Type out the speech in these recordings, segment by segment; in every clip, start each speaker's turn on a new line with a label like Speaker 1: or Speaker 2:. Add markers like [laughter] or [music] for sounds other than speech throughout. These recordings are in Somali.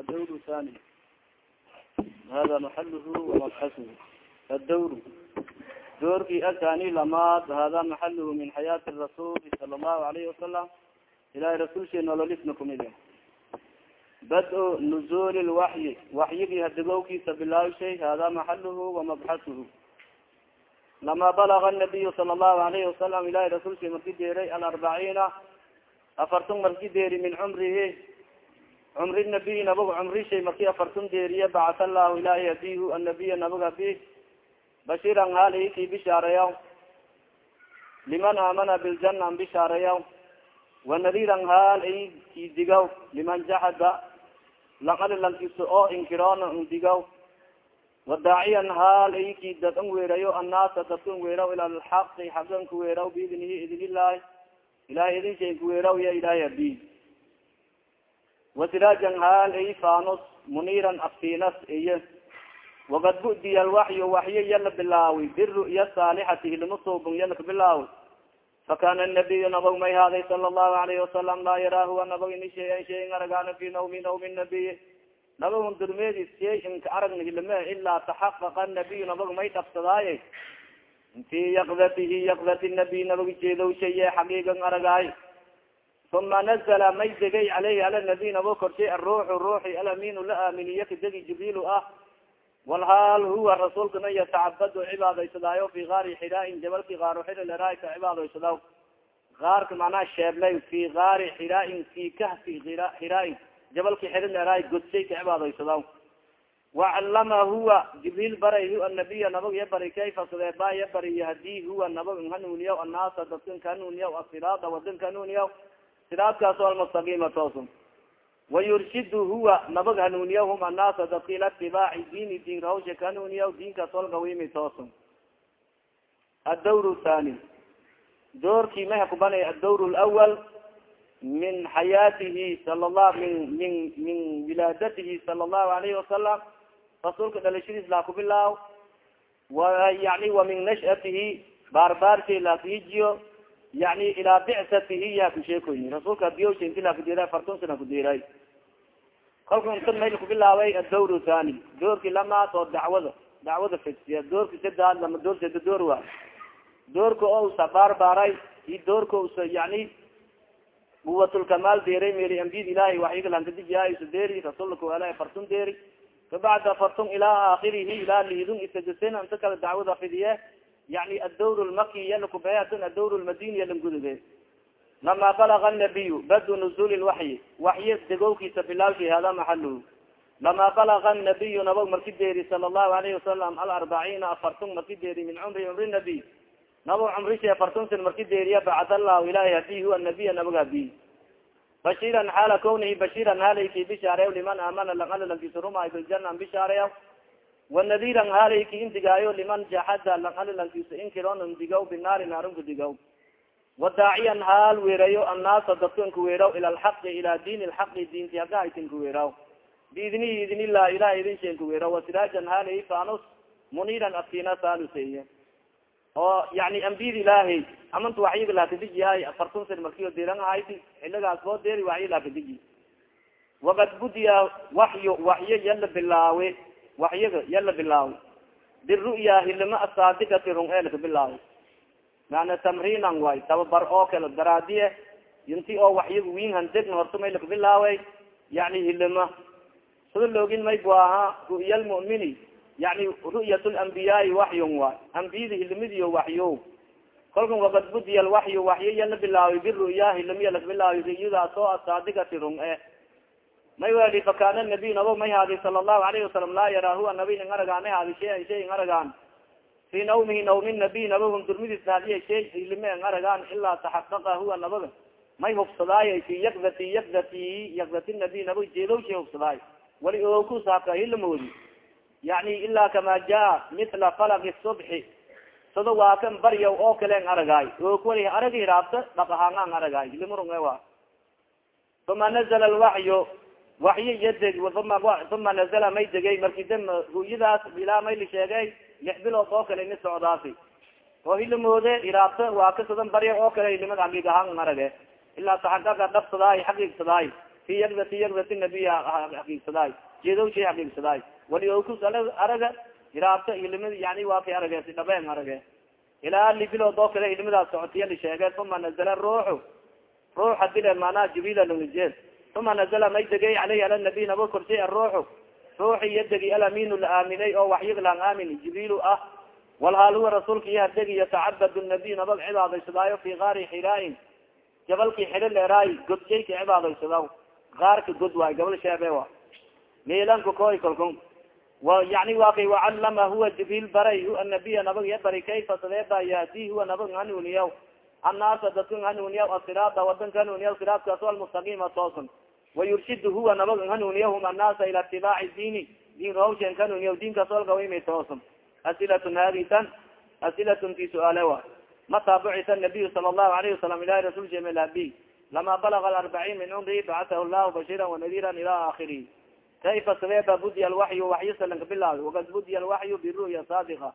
Speaker 1: adawr hani hada maxaluhu wamabxasuhu adawru doorkii akani lamaad hada maxaluhu min xayaati rasuuli sala allahu alayhi wasalam ilahay rasuulshe nololisna kumide bad-o nuzuuli lwaxyi waxyigii hadigowkiisa bilaawshay hada maxaluhu wamabxasuhu lama balaga nabiyu sala llahu alayhi wasalam ilahay rasuulshe marki deeray alarbacina afartun marki deeri min cumrihi cumri nabiy nabag cumrishay marki afartun deeriye bacat allahu ilahi abihu annabiya nabag abi bashiran hali ki bishaareyaw liman aamana biljana an bishaareyaw wanadiran haal ay ki digaw liman jaxada langali lankiso oo inkiroona n digaw. Wadaaciyan haal ay ki dad weerayo annaasa dadka n weeraw ila lxaqi xagan ka weeraw biidnihi idin ilahi ilahay idin shay kuweeraw ya ilahay abi wasiraajan haal ay fanos muniiran aftinas iyo wakad budiya alwaxyu waxyo yala bilaawi biru'ya saalixati hilimo suubun yala kabilaawi fakana nabiyu nabag may haaday sala allahu alayhi wasalam laa yaraa huwa nabag ini shayan shayin aragaana fi nawmi nawmi nabiy nabag durmeedis shay inka aragna ilaa taxaqaqa nabiyu nabag may dhafsadaaye fi yakdatihi yakdati nabiy nabag jeedow shaye xaqiigan aragaay uma nazla may degay aleyhi ala nabiy nabo korshay aruuxu ruuxi alaminu la aaminiye kadegi jibriil ah walhaal huwa rasuulkana yatacabadu cibaadaysadaayo fi gaari xiraain jabalki gaaro xiri leraay ka cibaadaysadaw gaarka macnaha sheeblay fi gaari xiraain fi kahfi xiraain jabalki xiri leraay godshay ka cibaadaysadaw wacalama huwa jibriil baray hu anabiya nabag ya bari kayfa sadeeba ya bari yahdi huwa nabag hanuuniyaw annaasa dadkan kahanuuniyaw asiraada wadan siraadkaasoo almustaqiima toosun. Wayurshidu huwa nabag hanuuniyaw hum annaasa dadka ila itibaaci diini diin rawsha kahanuuniyaw diinkaas olgawimi toosun. Addawr thani doorkii may hakubanay addawr lawal min xayaatihi sala lah min min min wilaadatihi sala allahu alayhi wasalam rasuulka dhalashadiis laa kubilaaw wa yani wa min nashatihi baarbaarki laakihijiyo yani ilaa bicsatihi yaa kusheekoyi rasuulka sana kudeeray kolka inta mayl kubilaabay addawr thani. Doorki lamaad oo dacwada dacwada fidsiya doorki sadaad lama door sada door waa doorka o usa baarbaaray i doorka usa yani quwatulkamaal deeray meli ambiyad ilahi waxygalankadijiyaasu deeri rasuulka ala fartun deeri kabacda fartun ilaa aakhirihi ilaa liidun isajasen inta kale dacwada fidiye yani addawr lmaki yalakubeatun addawr lmadini yalanguduge lama balaga nabiyu badu nuzul lwaxyi waxyi degowkiisa bilaawshay hada maxaluhu lama balaga nabiyu nabag marki deeri sala allahu alayhi wasalam alarbaciina afartun marki deeri min cumri cumri nabiy nabag cumrisha afartun sin marki deeriya bacd allahu ilahi hadi huwa nabiya nabag hadi bashiran xaala kawnihi bashiran halayki bishaareya liman aamana lanalilankisurumay biljana an bishaareya wanadiran halayki indigaayo liman jaxada lanalilankiisa inkiron digaw binaari naarunka digaw wadaaciyan haal weerayo annaasa dadkanka weeraw ila lxaqi ila diin lxaqi diinti hagahaytinka weeraw biidnihi idin ilah ilah idin sheenka weeraw wasiraajan halay fanus muniran aftina saanuseye oo yani ambiyada ilaahay amanta waxyiga laakadiji afartun sir markio deeran ahayd xiligaas boo deeri waxyi laakadiji wakad budiya waxyo waxyo yala bilaawe waxyiga yala bilaawe biru'ya hilima asaadigati rung eelka bilaawe mana tamrinan way tababar oo kale daraadiye inti oo waxyiga winhan degna horta may laka bilaawe yani hilima sida loogin may bu ahaa ru'ya lmu'mini yani ru'yat lambiyaai waxyun waay ambiyada hilimidiyo waxyo kolkan wakad budiya lwaxyu waxyo yala bilaawi biru'ya hilimiya laka bilaawi riyadaas oo asaadigati rung e may weli fakana nabiy nabo may haadi sala allahu alayhi wasalam laa yaraa huwa nabiy ing aragaan haadi shayan shay ing aragaan fi nawmihi nawmi nabiy nabahum durmidis haadiya shay hilime ing aragaan ilaa taxaqaqa huwa nabaga may hubsadaay fi yakdati yakdati yakdati nabiy nabag jeedow shay hubsadaay wali ookusaaka hilamoodi yani ila kama jaa mila falaki subxi sada waa kan baryaw oo kale ng aragaay ookwali aragi hiraabta dhaq ahaan ang aragaay hilimurunge wa uma nazla lwaxyu waxyi yadeg uma uma nazala may degay marki da ru'yadaas ilaa may la sheegay lix bilood oo kale ini socdaasi oo hilamoode iraabta waa ka sadan barya oo kale hilimada xaqiig ahaan arage ilaa taxaqaqa dhabsadaay xaqiigsadaay fi yagdati yagdati nabiy haqiigsadaay jeedow shay haqiigsadaay wali okus araga iraabta ilimid yani waa kay arage si dhabeen arage ilaa li bilood oo kale ilimidaas socotiya sheege uma nazala ruuxu. Ruuxa dile maanaha jibrila lanijeel uma nazala may degay aleyhi ala nabiy naba korshay aruuxu ruuxi iyo degi la aaminay oo waxyig lang aamin jibrilu ah walhaal huwa rasuulka iya degi yatacabad nabiy nabag cibaadaysadaayo fi gaari xiraain gabalki xiro leeraay godshayka cibaadaysadaw gaarka god waay gabal sheebe wa milanka koy kalkun wa yani wa kay wacalama huwa jibril baray hu nabag iya bari kayfa sadeeba yahdi huwa nabag hanuniyaw annaasa dadka hanuniyaw asiraada wadanka hanuniyaw siraadkaas almustaqiima toosan wayurshid huwa nabag hanuniyahum annaasa ila itibaaci diini diin rawshen hanuniyaw diinkaas olgawimay toosan asilatun hadi tan asilatun fi suaale wa mata bucisa nabiyu sala allahu alayhi wasalam ilahi rasul jemelabi lama balaga alarbaciin min cumrihi bacatahu llahu bashira wanadira ila akhirihi kayfa sabeeba budiya alwaxyu waxyo salanka bilaawi wakad budiya alwaxyu biru'ya saadiqa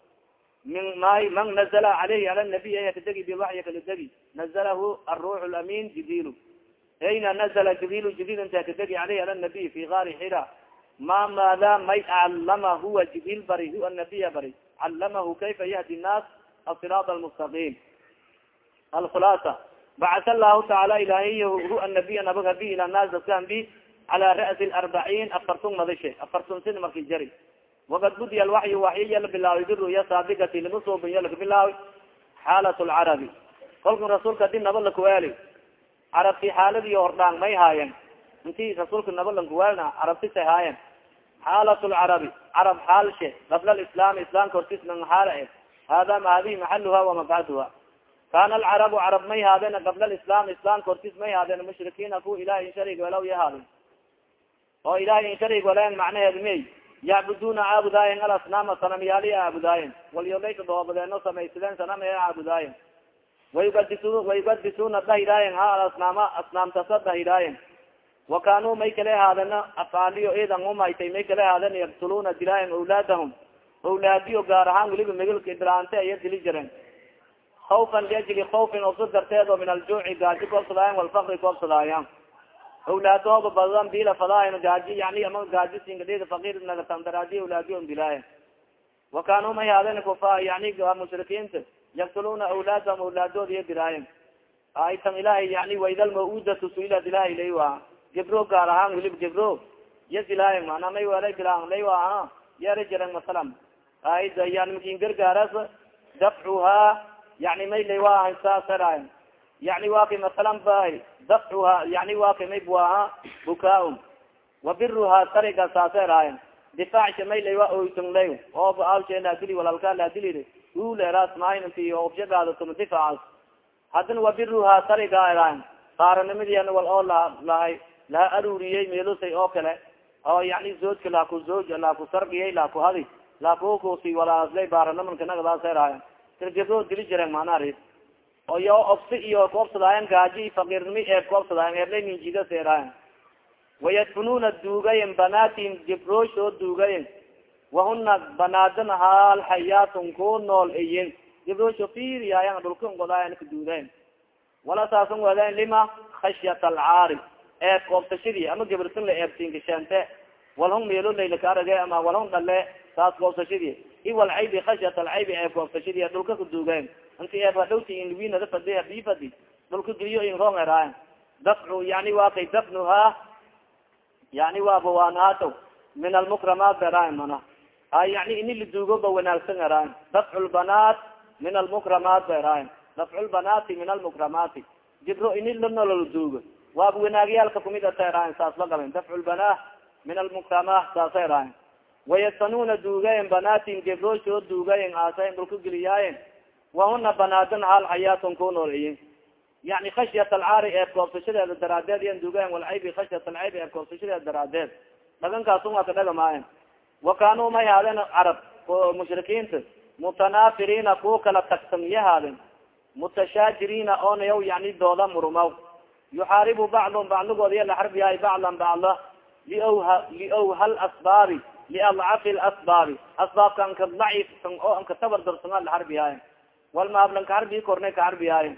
Speaker 1: min may man nazla alayhi ala nabiy aya kadegi bilwaxyi kala degi nazalahu aruux lamin jibrilu ayna nazla jibrilu jibril inta kadegi alayhi ala nabiy fi gaari xira ma maada may calama huwa jibril bari hu anabiya bari calamahu kayfa yahdi nnaas asiraat almustaqim alkhulaasa bacasa allahu tacaala ilahiy hu anabiya nabag habi ila naas dadka ambi cala ra'si arbaciin afartun madashe afartun sin marki jari wakad budiya alwaxyu waxyiya la bilaaway biruya saabigati lama soobiyo laka bilaawi xaalat lcarabi kolka rasuulka haddii naba lakuwaali carabti xaaladi hordhaan may haayen inti rasuulka naba lakuwaalna carabtisay haayen xaalat lcarabi carab xaalshe qabla lislaam islaamka hortis nang xaala e. Hada hadihi maxaluha wamabcaduha kana alcarabu carab may haadeen qabla lislaam islaamka hortis may haadeen mushrikiina ku ilahay in sharig walaw ya oo ilahay in sharig waleen macnaheed may yacbuduna caabudaayen alasnaama sanamyaali caabudaayen walyoleyka doobadeeno samaysadeen sanam ee caabudaayen wayugadis wayugadisuna dahidaayen ha alasnaama asnaamtasa dahidaayen wa kanuu may kale haadena afaaliyo idan umaytay may kale haaden yaktuluna dilaayen awlaadahum awlaadiyo gaar ahaan weliba megalka ibraante aya dili jireen haufan liajli haufin obso darteed oo min aljuuci gaaji koobsadaayan walfakri koobsadaayan awlaadooba badan bila fadaayan gaaji yani ama gaaji singadhida fakir nagatandaraaji awlaadiyon dilaayan wa kanuu may haaden kufa yani mushrikiinta yaktuluna awlaadahum awlaadood iyo dilaayan aytan ilahay yani waidal mawudatu suilad ilahay lay waa. Gebro gaar ahaan wilib gebro iya dilaayan mana may wala dilaan lay waa yara jiran masalan. Ayda yani makin gargaaras dafcuha yani may lay waa saasarayan yani wa kay masalan bay dafcuha yani wa kay may buaha bukaa-um wabiruha tariga saaserayan difaacsha may lay wa oytung lay. Ooba awshe laadili walalka laadili uleeraas maynti obshagaadatum difaacas haddana wabiruha tariga erayan qaaranimadiana wal oo la lahay laha aruriyey meelusay oo kale oo yani zoojka laaku zooj laaku sargiyay laaku hadi laakukusi walaaslay baaranamanka nagadaaserayan tirgabro dili jireen maanaa oo yo obsi iyo koobsadaayan gaaji fakiirnimi ee koobsadaayan eblay minjida seeraayan wayadfununa duugayen banaatin gibrooshoo duugayen wahuna banaadan haal xayaatun ku nool iyin gibrosho fiiriyaayan dhulkan godaayan kaduudayen wala saasan wadayn lima khashyat alcaari eeb koobsashadii ama gibirtin la eebsinkasheente walhun meelo laylaka arage ama walhun dhale saas koobsashadii iwal caybi khashyat alcaybi eeb koobsashadii dhulka kaduugayen inti eeba dhowti fadi haddii fadi dhulka geliyo in rong eraayan dafcu yani waa kay dafnuha yani waa bawaanaato min almukramaat eraayan mana yani ini laduugo ba wanaagsan eraayan dafcu lbanaat min almukramaat ba eraayan dafcu lbanaati min almukramaati jibro ini lanolol duugo waaba wanaagyaalka kumid ata eraayan saas la gaben dafcu min almukramaat saasa eraayan wayasanuna duugayen banaatin jibroshoo duugayen aasayen dhulka geliyaayen wahuna banaadan hal xayaatun ku nool iyin yani khashyat alcaari eeb koobsashadeeda daraadeed yan duugayen walcaybi khashyat alcaybi eeb koobsashadeeda daraadeed dhagankaasum waa ka dhagamaayen wa kanuu may haadeen carab mushrikiinta mutanaafiriina kuwa kala tagsan iya haadeen mutashaajiriina oonayaw yani dooda murumaw yuxaaribu bacdum bacdigood iya laxarbiyahay bacdan bacda liowhal asbaabi liadcafi lasbaabi asbaabka anka daciifsan oo anka tabardarsana laxarbiyahay walmaablan kaharbii kornay kaxarbiyaayen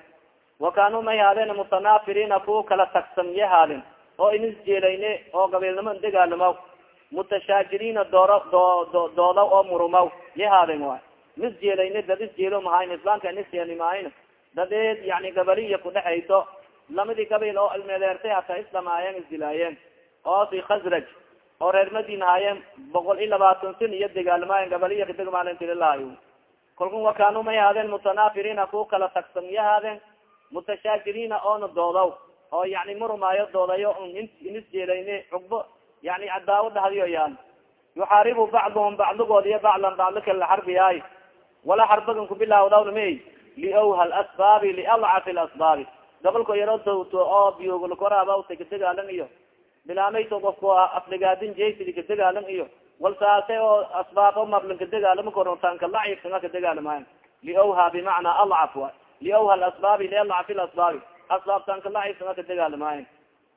Speaker 1: wa kanuu may haadeen mutanaafiriina kuwa kala tagsan iya haadeen oo inis jeelayne oo gabiilnimo degaalamaw mutashaajiriina dooro do doodaw oo murumaw yahaaden waay mis jeelayne dad is jeelo mahayn islaamka iniseni mahayn dadeed yani gabaliya kudhexayso lamadii gabiil oo ilmeedeertay hataa islamaayeen isdilaayeen oo fi khasraj oo reer madina haayeen boqol iyo labaatan sin iyo degaalmaayen gabaliya kadegmaalintililaayo kalkun wakaanu may haadeen mutanaafiriina ku kala tagsan yahaadeen mutashaajiriina oona doodaw oo yani murumaayo doodayo inis jeelayne cugbo yani cadaawada hadiyo yaan. Yuxaaribu bacduhum bacdigood iyo baclan bacdi kala xarbiyaay wala xarbagan kubilaawdawnamey liowha lasbaabi lialcafi lasbaabi gobolka yaro dawto oo biyogolkoraabawta kadegaalan iyo. Bilaameyto qofko afligaadin jaysidi kadegaalan iyo. Walsaase oo asbaab o mablin kadegaalama korontaanka lacifsanga kadegaalamayan liowha bimacnaa alcaf liowha lasbaabi lialcafi lasbaabi asbaabtaanka lacifsanga kadegaalamayan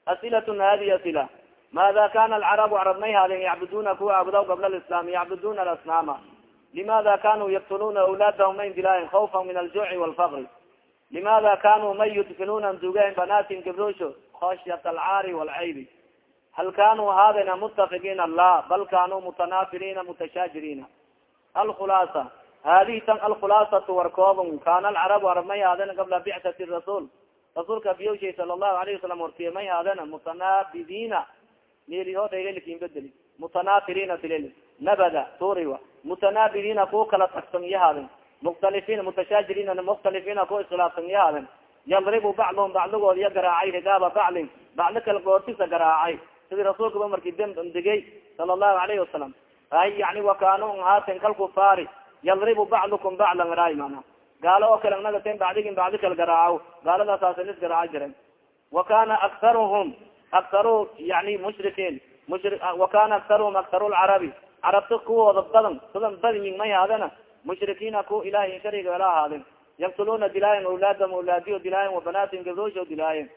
Speaker 1: asilatun hadi asila maada kana alcarabu carab may haadeen yacbuduna kuwa caabudaw qabla lislaam yacbuduna alasnaama limada kanuu yaktuluuna awlaadahum mayn dilaayen khawfa min aljuci walfaqri limada kanuu may yudfinuna dugaen banaatin gabrosho khashyat alcaari walcaybi hal kanuu haadena mutafiqiina la bal kanuu mutanaafiriina mutashaajiriina alkhulaasa hadihi tan alkhulaasatu warkoobon kana alcarabu arab may haadena qabla bicati rasuul rasuulka biyowshay sala allahu alayhi wasalam hortiye may mutanaabidiina nelihodhaylalkin bedeli mutanaafiriina tilel nabada turiwa mutanaabidiina ku kala tagsan yahaadin mukhtalifiina mutashaajiriina mukhtalifiina ku iskhilaafsan yahaadin yadribu bacduhum bacdigood iya garaacay rigaaba baclin bacdi kala goortisa garaacay sidii rasuulkaba markii dembdegay sala allahu alayhi wasalam ay yani wakanu haaten kalkufaari yadribu bacdukum baclan raay mana gaalo oo kale nagaten bacdigin bacdi kala garaaco gaaladaasaasan is garaaca jiren wa kana aktaruhum aktaru yani mushrikiin mushri wakana aktaruhum aktaru lcarabi carabta kuwooda badan badan badyin may haadena mushrikiina ku ilahay shariga wala ahaadin yaktuluuna dilaayen awlaadam awlaadiyo dilaayen wabanaatin gabroosho dilaayen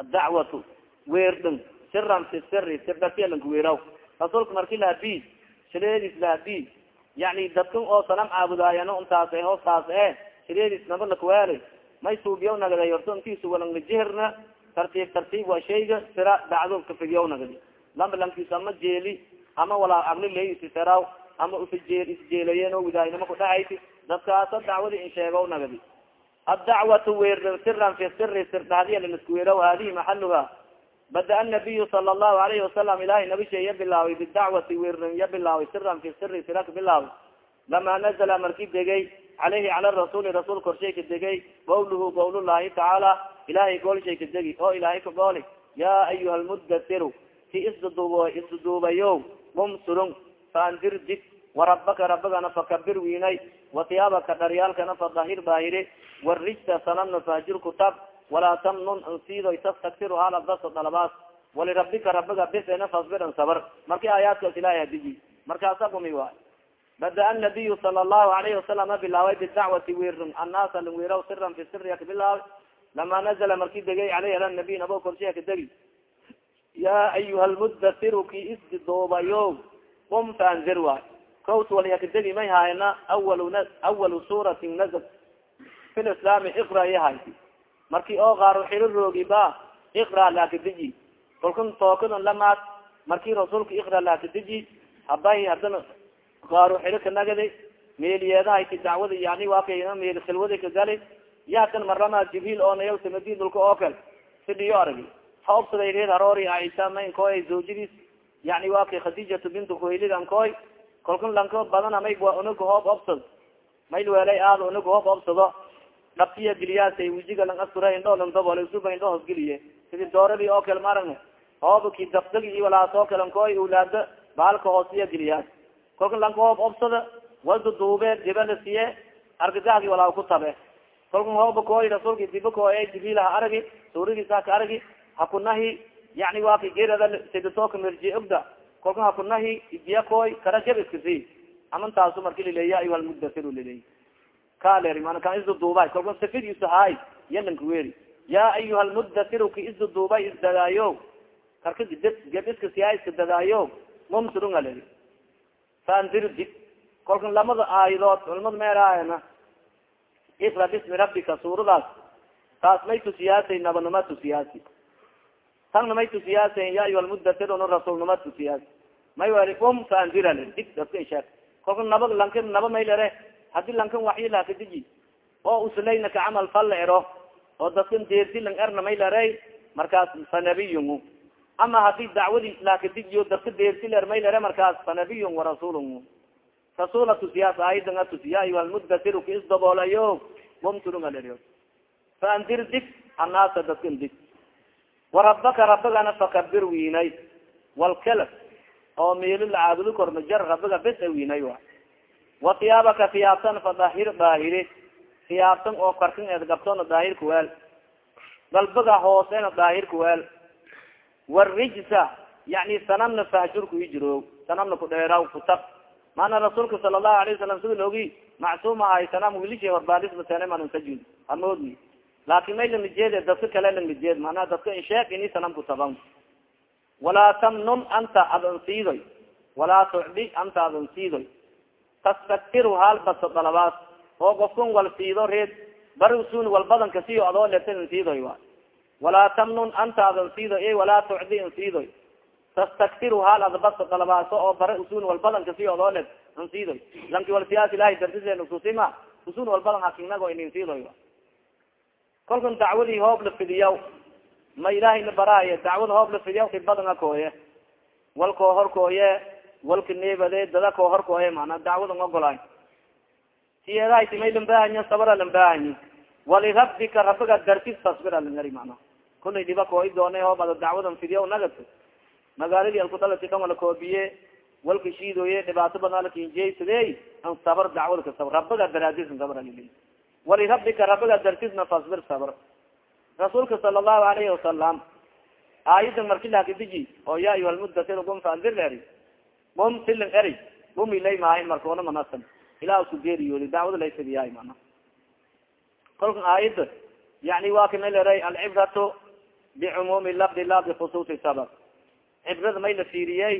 Speaker 1: adacwatu weerdin siran fi siri sirdatiyalanka weeraw rasuulka marki lahabi shireedis lahabi yani dadkan oo sanam caabudaayano intaas e hoostaas e shireedis naba lakweeli may suubiyaw nagday orto intiisu walanglajihirna tartiib tartiib waa shayga sira dacdo kafigiyaw nagdi lamba lankiis ama jeeli ama walaa agli leisiseraw ama usjeel isjeelayen oo widaaynimo kudhahayti dadkaasa dacwadi in sheegaw nagdi addacwatu weerdin siran fi siri sirdahadiya laniskuweeraw hadihi maxaluha bada anabiyu sala allahu alayhi wasalam ilahay nabisha iya bilaaway bidacwati weerdin iya bilaaway siran fi siri sira ka bilaaway. Lama nazla marki degay caleyhi cala rasuli rasuul korshay ka degay qawluhu qawl llahi tacaala ilahay goolshay ka degi. Oo ilahay ka gooli. Ya ayuha lmudasiru ki isduduub isduduubayo qum surung faandir dig warabaka rabagana fakabir wiinay watiyaabaka dharyaalkana fadahir baahiri warijta sanamna faajir kutab walaa tamnun ansiidoy tastaktiru halabdaso dhalabaas walirabika rabiga bisena fasbiran sabar. Marki aayaadkaas ilahay hadiji markaasa gumi waay. Bada anabiyu sala allahu alayhi wasalam a bilaaway bidacwati wirin annaasa lawiraw siran fi siriya kabilaaway lama nazla marki degay aleyh ala nabiy nabo korshiya ka degi ya ayuha lmudasiru ki isdidoobayo qum faanzir waay kawt waliyakadegi may haayana awal awalu suratin nazl fi lislaami iqra yahayti marki oo qaaro xiro roogi ba iqra laakadiji kolkan tookadan lamaad marki rasuulka iqra laakadiji habay hadana qaaro xiro kanagadi meeliyeedahayti dacwada yani waaka meel khilwadi kagali yakan marlama jibril oo nayawtamadi dulka oo kale sidhiyo aragi ha obsaday reed haroori aisha mayn koy zawjadiis yani waa kay khadijatu bintu kuhaylidan koy kolkan lanko badana may waa unaga hoob obsad mayl weelay aad unaga hoob obsado. Dhaftiya giliyaasay wijiga lang astura indho lang dabol suba indho hosgeliye sidi dooradi oo kale maaragna hoob ki dafdag iyo walaas oo kale koy baalka hoosiya giliyaas kolkan lanka hoob obsada walduduube dibala siye argagaxgi walaa ku tabe kolkan hooba koy rasuulka diba koy jibriil ha aragi suuradiisa haka aragi hakunahi yani waa ka gerada siditooka merji ogda kolka hakunahi ibiya koy kara jab iskasi amantaasu marki lileeya ayuha lmudasir lileey kaler mana kan isduduubay kolka safidisa haay yalanka weri ya ayuha lmudasiru ka isduduubay isdagaayo karka geb iskasiya iska dagaayo mumsirunga leri faandir dig kolkan lamada aayadood culamada meeraayana ikra bismi rabbika suuradaas taas may tusiyaasay nabanima tusiyaasi tangna may tusiyaasen ya ayuha lmudatir ono rasuulnima tusiyaas may wali um faandiral dig dadka ishaag kolka naba lankin naba may lere haddii lankin waxyi laakadiji oo uslayna ka camal fal la ero oo dadkan deerti lang erna may lere markaas fanabiyun ama haddii dacwadi laakadijiyo dadka deerti ler may lere markaas fanabiyun warasuulun rasuula tusiyaas aayadan a tusi ya ayuha lmudatir ka isdaboolayo umtulunga leriyo faandir dig annaasa dadkan dig warabaka rabigana fakabir wiinay walkala oo meelo la caabudo korma jar rabiga bes a wiinay wa. Wa tiyaabaka tiyaabtan fadahir daahiri tiyaabtan oo karkan eed gabtona daahir kuweel galbiga hoosena daahir kuweel warijsa yani sanamna fahjur kuijiro sanamna kudheeraw kutab maana rasuulka sala allahu alayh wasalam sida loogi macsuum ahay sanam wilisha horbaadisbateene manuntajun hamoodni laakin may lamijeed dadka kale lamijeed manaa dadka insheeg ini sanam kutaban walaa tamnun anta adan siidoy walaa tucdi anta adan siidoy tastaktiru haal baso dalabaas oo gofkun wal siido reed bari usun wal badanka siyo adoo leta in siidoy wa. Walaa tamnun anta adan siidoy e walaa tucdi in ada baso dalabaaso oo bare usun wal badanka siyo adoo let in siidoy lanki wal siyaas ilahay dartiseen ususima usun wal badan hakinago inin siidoy wa kolkan dacwadii hoob la fidiyaw ma ilahayna baraaye dacwada hoob la fidiyaw ibadanga kooye walkoo horkooye walka neebade dada koo horkooye mana dacwada ogolaay siyeedahati may lambahanya sabra lambahanyi walirabbika rabiga dartis tasbir alingari mana kulay dhiba koo i doone hoob ada dacwadan fidiyaw nagat magaaladi alkudalati kan wala koobiye walka shiidoye dhibaato badan alakinjeysadey an sabr dacwada ka sabr rabiga daraadisan sabr alili walirabika rabiga dartisna fasbir sabr rasuulka sala allahu alayhi wasalam aayadan marki lakadiji oo ya ayuha lmudatir gum faandir eri gum silin eri. Gum ilay maahin markoona manasan. Ilaa isku geeriyoodi dacwada layfadiyaay mana kolkan aayada yani waa kana leray alcibratu bicumuumi lafdi la bikhusuusi sabab cibrada may la fiiriyey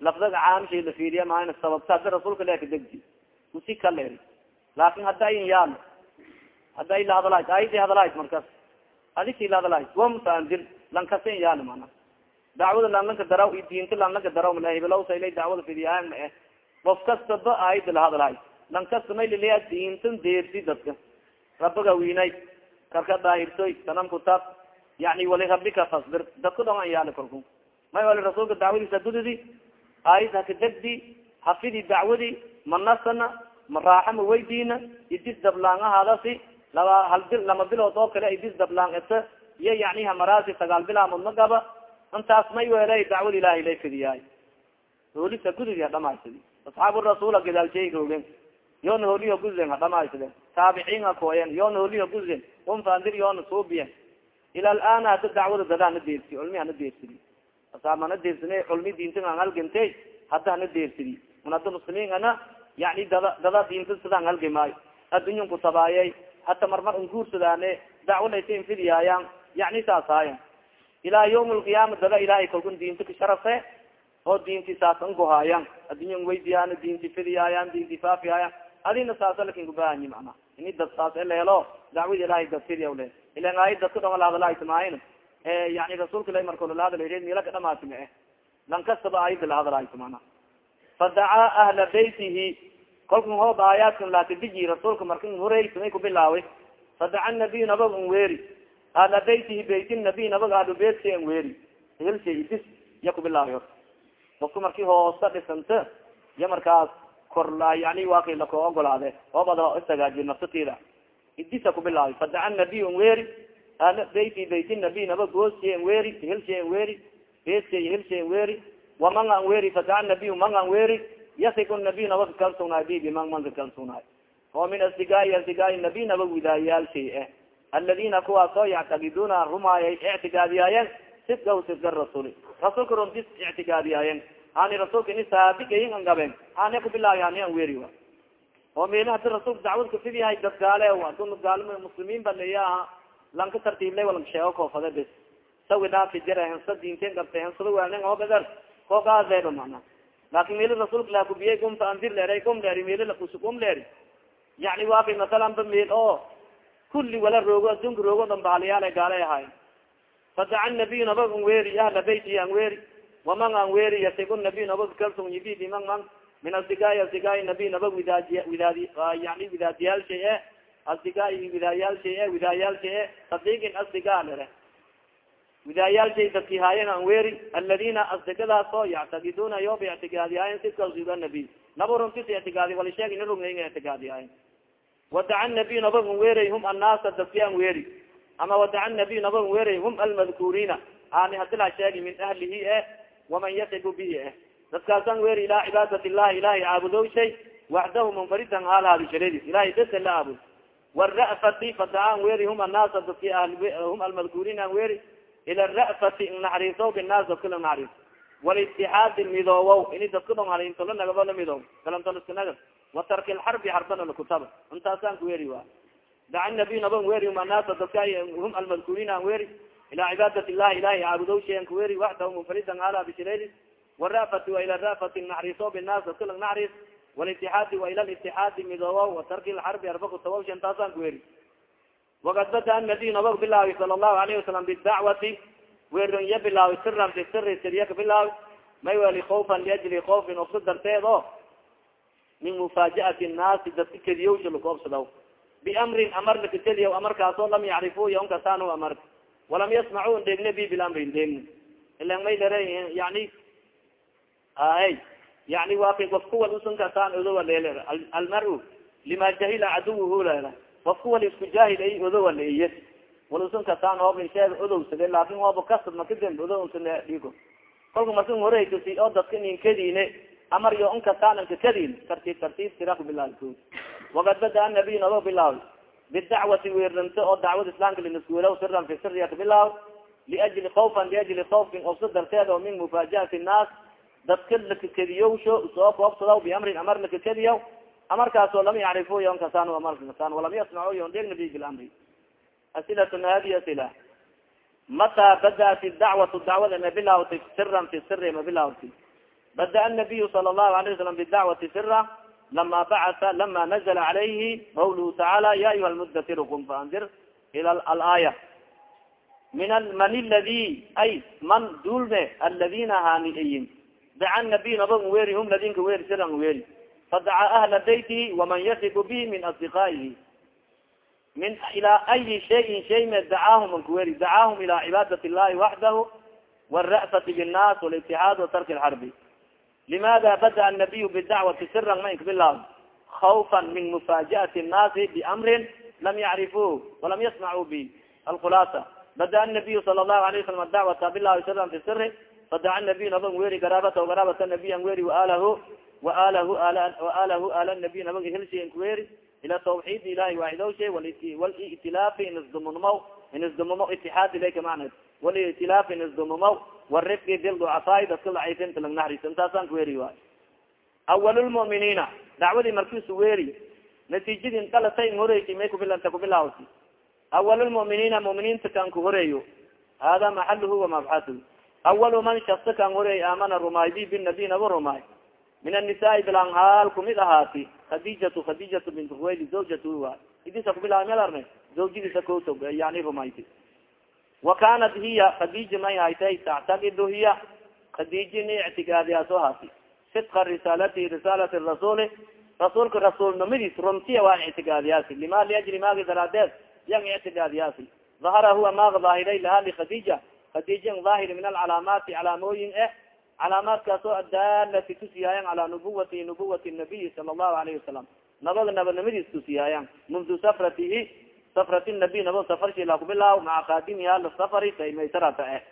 Speaker 1: lafdaga caamshay la fiiriya maana sababta hada rasuulka leka degdi. Usi ka leri laakin hadda ayin yaalo hadda ay la hadalayd ayadi hadalayd markas adiki la hadalayd wam faandir lankasin yaalo mana dacwada lanlanka daraw i diinta lanlanka daraw mala hibilawsa ilay dacwada fidiyaan ma eh qof kastaba ayada la hadalayd lan kasta may liliya diintan deersi dadka. Rabiga wiinay karka daahirtoy sanam kutab yani wali fasbir dadka dhon an yaali kalku may wali rasuulka dacwadiisa dudidi aayad hakadegdi hafidi dacwadi manasana maraaxa ma weydiina idis dablaan ahaadasi laba hal lama bilood oo kale idis dablaan esa iyo yani hamaraasi sagaal bilaamood ma gaba intaas may weelay dacwada ilahay lay fidiyaay hoolisa gududi hadhamaysadi asxaabu rasuula gadaalshay roogen yoona hooliho gududen hadhamaysade taabiciin ha kooyen yoona hooliho gududen unfandir yoona suubiyen ila alana hada dacwada dada hana deersi culmi hana deersidi hana deersine culmi diintan an halgantey hadda hana deersidi un hadda muslimiin ana yani dada dada diinta sidaan halgi maayo addunyun ku tabaayay hata marmar unguursadaane dacwo laysa infidiyaayan yani saas haayan ilaa yawm lqiyaama dada ilahay kalkun diinta ka sharafe oo diinti saas anguhaayan addunya weydiyaana diinti fidiyaayan diinti faafihaayan adina saasa laakiin kubahanyi mana. Ini dad saas eleelo dacwada ilahay dad fidiya le ilan aay dadka dhonga lahadalaaytamahayn yani rasuulka la marko lahadala milaka dhamaati ma eh lan kastaba aayada lahadalaayto mana. Fadacaa ahla baytihi kolkan hoob aayaadkan laakadiji rasuulka markan horeysamay kubilaaway fadaca nabiy nabag an weeri ahla baytihi bayt nabiy nabag ahlubeytka an weeri helshay idis iya kubilaaway or qofka marki hoosta dhisanta iya markaas korla yani waa kay lako ogolaade hoob ad istagaajiyo nafsatida idisa kubilaaway fadaca nabiy an weeri bayt goosshay an weeri helshay an weeri beedshay helshay an weeri waman an weeri fadaca nabiy man an weeri yasig nabiy nabag kalsugnaay bibi man manka kalsugnaay oo min asdigaai asdigaai nabiy nabag widaayaalshay eh aladina kuwaasoo yactakiduna rumaayay ictigaadiyaayeen sidgaw sidga rasuli rasuulka runtis ictigaadiyaayeen hani rasuulka ini saabigayin an gaben hani kubilaayo hani an weeri wa oo meel hadi rasuulka dacwad kafidiyahay dad gaale adu gaal muslimiin ba leeyaha lanka tartiiblay walanka sheego koofade bes sawidaafi jira hensa diinteen gabta hensada waanen oo bedar ko gaazeba mana laakin meel rasuulka laakubiyey gumta andir leeray gum leeri meel lakusu gum leeri yani waa kay masalan ba meel oo kulli wala roogo adduunka roogo dhan baaliyaala gaala ahaay fadaca nabiy nabag an weeri ahla beyti an weeri waman an weeri yasigu nabiy nabag kalsun yibi biman man min asdigaai asdigaai nabiy nabag widaadiy widaadi yani widaadiyaalshay e asdigaai widaayaalshay e widaayaalshay e sadiigin asdigaa lere widaayaalshay dadki haayen an weeri aladina asdigadaas oo yactakiduna yoba ictigaadiyaayen sidkasuga nabiy naba runtis ictigaadi wala sheeg ina rugnayn ictigaadiyaayen wadaca nabiy nabag weeray hum annaasa dadki an weeri. Ama wadaca nabiy nabag weeray hum almadkuuriina. Ani hadila sheegi min ahlihi e waman yasibu bihi eh dadkaasan weeri ilaa cibaadat illahi ilahay caabudow shay waxdahu munfaridan haalhaadi shareedis ilahay besa la aabud wara'fati fadacaan weeri hum annaasa dadki hum almadkuuriin an weeri ila ra'fati naxariiso binaas dadka la naxariis walitixaadi midoowow ini dadka dhong halintola nagabo la midoow kalantoliska naga wa tarki lxarbi xarbana lakutaba intaasaan ku weeri wa daca nabiy naban weeri hum annaasa dadka hum almadkuuriin an weeri ila cibaadat illahi ilahay caabudow shay an ka weeri waxdahu munfaridan haalha bishareedis warafati wa ila rafati naxriiso binaas dadka lang naxriis walitixaadi wa ila litixaadi midoowo wa tarki lxarbi arbaku tawawshan taasaan ku weri wakad bada nabiy nabag bilaawi sala allahu alayhi wasalam bidacwati weeron iya bilaawi siran fi siri sirya ka bilaawi may weli kaufan liajli kaufin obso darteed o min mufaajaati nnaasi dadka kediyowsha lakuobsadaw biamrin amar lakakediyaw amarkaasoo lam yacrifu ya unkasaanu amar walam yasmacu dheegne bi bilamri dheegne ilan may lere yani ay yani waa kay of kuwal usunkasaan odowa lele almar- lima jahila caduwuhu lera of kuwal isku jaahil ay odowa laiye wal usunkasaan hooba sheeg odowsade laakin hooba kasad makadem odowsane dhigo kolka masin horeytusi oo dadka ninkadiine amar yo unkasaan ankakadin tartiib tartiib sirak bilaal wakad bada anabiy nabo bilaaw bidacwati weernante oo dacwada islaamka linaskuulaw siran fi siriya kabilaaw liajli kaufan liajli kaufin obso darteed oo min mufaajaati nnaas dadka lakakadiyowsho soo koobsadaw biamrin amar lakakadiyaw amarkaasoo lam yacrifu yon kasaan amarka kasaan walam yasmacu yon deg nabi bilamri asilatun hadi asila. Mataa badaat dacwatu dacwada ma bilaawtay siran fi siri ma bilaawti bada anabiyu sala allahu alayh wasalam bidacwati sira lama bacasa lama nazla calayhi qawluhu tacaala ya ayuha lmudatir qum faandir ila alaaya min man ladi ay man duulme aladina haaniayin daca nabiy nabag weeri hum ladinka weeri siran weeri fadaca ahla beyti waman yasibu bihi min asdiqaa'ihi min ilaa ayi shayin shay me dacaahum an kuweeri dacaahum ila cibaadat illahi waxdahu wاra'fati binnas wاlitixaad watarki lxarbi limada bada'a nabiyu bidacwati siran ma inkabilaab khawfan min mufaajaati الnaasi biamrin lam yacrifuh walam yasmacuu bi alkhulaasa bada'a nabiyu sala الlahu alayه wasalam dacwata bilahi siran fi siri fadaca nabiy nabag weri garaabata garaabata nabiy an weri waalahu waalahu waalahu ala nabiy nabag helshay an kuweri ila tawxiid ilahi waaxidowshe walitilaafi inisdumumo inisdumumo itixaad ilayka macnad walitilaafi inisdumumo warifki dil ducafaay dadka lacayfinta lang naxris intaasaan kuweri waay awalulmu'miniina dacwadii markiisu weri natiijadii dalatay in horeysa may kubilanta kubilaawti awalulmu'miniina mu'miniinta kan ku horeeyo hada maxaluhu wamabxatuhu awal man shaksa kan horeey aamana rumaay bi binabi naba rumaay min annisaai bilan haal kumid ahaati khadijatu khadijatu bint huwayli zawjatu wa idisa kubilaa melarne zawjadiisa koto yani rumayti wa kanat hiya khadija may haytay tactaqidu hiya khadija ni ictigaadiyaaso haati sidqa risaalati rasuli rasuulka rasuulnimadiis runtiya waa ictigaadiyaasi lima liajli maagi daraadeed yang ictigaadiyaasi dahara huwa maaga daahiray laha likhadija khadijin daahiri min alcalaamaati calaamooyin eh calaamaadkaasoo adaalati tusiyaayan calaa nubuwati nubuwati nabiyi sala allahu alayhi wasalam nabada nabanimadiis tusiyaayan mundu safratihi safrati nabiy naba safarshi laa kubilaaw maca kaadimiha lisafari taymaysarata eh.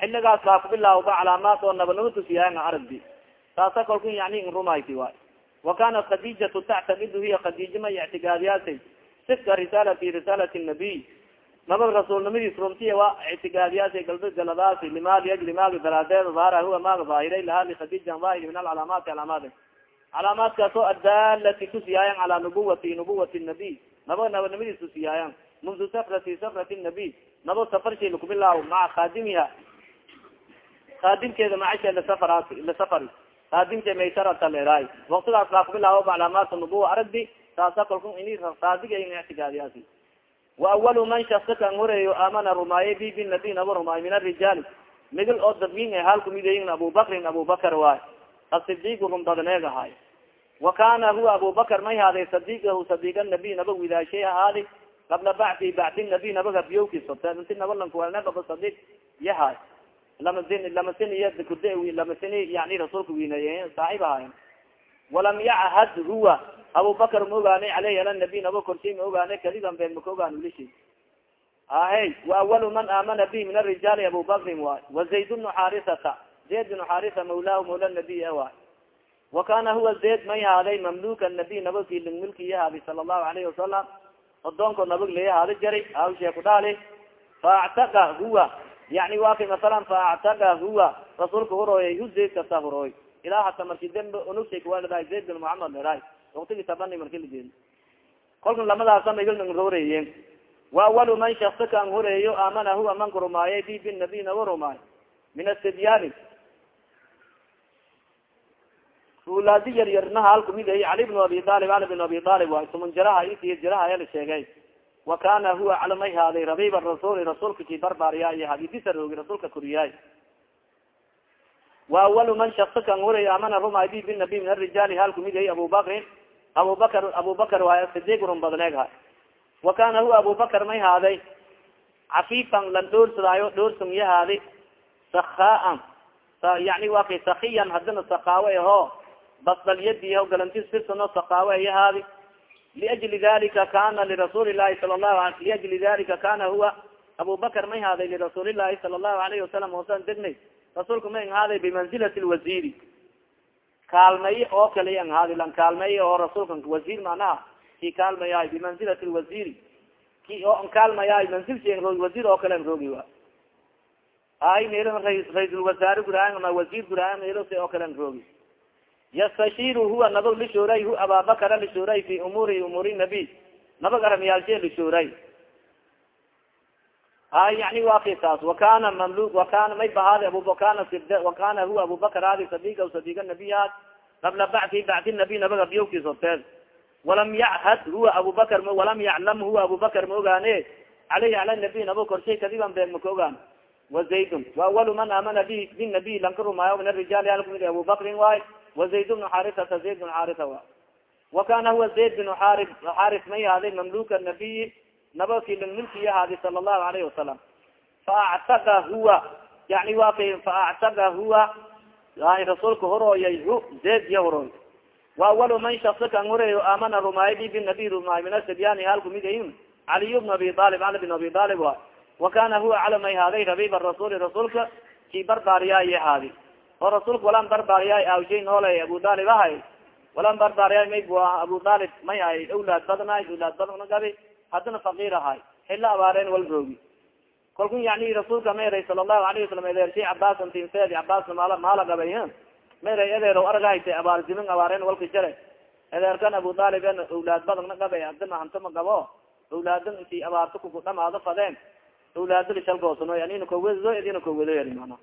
Speaker 1: Xiligaas laa kubilaaw ba calaamaad oo nabanimo tusiyaayan aragdi. Taasa kalku yani in rumayti waay. Wa kanat khadijatu tactaqidu hiya khadija ma ictigaadiyaasay sifka risaalati risaalati nabiy nabad rasuulnimadiis runtiya waa ictigaadiyaasay galba galadaasi lima liajli maagi daraadeed daara huwa maaga daahiray laha likhadijan daahiri min alcalaamaati calaamaad calaamaadkaasoo adaalati tusiyaayan calaa nubuwati nubuwati nabiy naba nabanimadiis tusiyaayan mundu safrati safrati nabiy nabo safarshi lakubilaaw maca khaadimiha. Khaadimkeeda macasha lisafaraas lisafari khaadimke maysarata leeraay waktidaas laa kubilaawo calaamaat nubuwa aragdi taasa kalku ini saadiga ictigaadiyaasi wa awalu man shaksa kan horeeyo aamana rumaayay bi binabi naba rumaay min arijaali migil oo dadwin e halku midayin abubakrin abubakar waay asidiiq run badneeg ahaay wa kana huwa abubakar may haaday sadiigahu sadiiga nabi naba widaashay ahaadi qabla bacdi bacdi nabi nabaga biyowkiso inti nabalankuwalnebaba sadiiq yahaay lama sin lama sin iyo kuda lama sini yani rasuulka wineeye saaxib ahayn walam yachad huwa. Abubakar ma ogaanay aleyhi ala nabi naba korshay ma ogaanay kadiban been maka ogaan ulishi ahe wa awalu man aamana bi min arijaali abubakrin waay wa zayd bnu xarisata zayd bnu xarisa mawlahu mawla nabiy waay wa kana huwa zayd may haaday mamluka nabi nabagki ling milki yahaadi sala allahu alayhi wasalam odoonko nabag leyahaada jari awshee ku dhaali faactaqa huwa yani wa kay masalan faactaqa huwa. Rasuulka hurooyay hu zayd kasta hurooy ilaa hata marki demb unugshay kuwaladaay zayd bin muxamed ledaay waktigi tabani marki lageedi kolkan lamadaasa maygilnang horeeye wa awalu man shaksa kan horeeyo aamana huwa manka rumaayay bi binabi naga rumaay min asidyaani ulaadi yar yarna hal kumid ay cali bn abi alib ali bin abi alib waay tuman jaraha isi jaraha la sheegay wa kana huwa calamay haaday rabib rasuli rasuulka ki barbaariya iyo hadidisa roogi rasuulka koriyaay awalu man shaksa kan horeeyo aamana rumaay bi binabi min arijaali hal kumid ay abubakrin abubakar abubakar waay sidiq run badneeg ha wa kana huwa abubakar may haaday. Cafifan lan dhoorsadaayo dhoorsan yahaadi sakaan yani wa kay sakiyan hadina sakaawe aho basdalyadiho galanti sirsano sakaawe yahaadi liajli dalika kana lirasuuli lahi sala lahu a liajli dalika kana huwa abubakar may haaday lirasuuli lahi sala allahu alayhi wasalam osan degnay rasuulka may haaday bimanzilati lwaziri kaalmaye oo kale an haadi lan kaalmaye oo rasuulka wazir manaha ki kaalmayaay bimanzilati lwaziri ki oo an kaalmayaay manzilsi roogi wazir oo kale an roogi wa. Ay meel ra'isul wasaare guraan ama wazir guraan meelose oo kale an roogi. Yastashiru huwa nabag lishuuray hu ababakara lishuuray fi umuuri umuuri nabi. Nabag aramiyaalshe lishuuray ay yani wa kay taas wakana mamlu wakana may bahaadi abukana wakana huwa abubakar hadi sadiga sadiga nabiyaad qabla bacdi bacdi nabi nabaga biyowkiis horteed walam yachad huwa abubakar walam yaclam huwa abubakar ma ogaane. Aleyhi ala nabi naba korshay kadiban beeg maka ogaan. Wa zaydun wa awalu man aamana bi binabiy lanka rumaayo min arijaali alkumid abubakrin waay wa zayd bnu xarisata zayd bnu xarisa wa wa kana huwa zayd bnu xari xaris may haaday mamluka nabiyi nabaki lang milki yahaadi sala allahu alayhi wasalam faactaga huwa yani wa kay faactaga huwa yani rasuulka horooyay hu zayd ya horooy wa awalu man shaksa kan horeeyo aamana rumaay bi binabi rumaay min asabyani halkumidayin caliy bn abi alib cali bin abi alib wa. Wa kana huwa calamay haaday rabib rasuli rasuulka ki barbaariyaay haadi. Oo rasuulka walan barbaariyaay awshay noolay abu alib ahay. Walan barbaariyaay may bu abu alib may ahay awlaad badnaay awlaad badna gabi haddana fakir ahay. Xila abaareen wal roogi. Kalkun yani rasuulka ma eray sala allahu alayhi wasalam edeershay cabaasan tinseedi cabaasna maala maala gabay ma eray edeero argahayta abaar dimin abaareen walka jare. Edeerkan abu alib en awlaad badana gabay hadina hantama gabo. Awlaadan inti abaarta kuku dhamaado fadeen. Awlaadada shalgoosano anina kowado idina kowado eri mana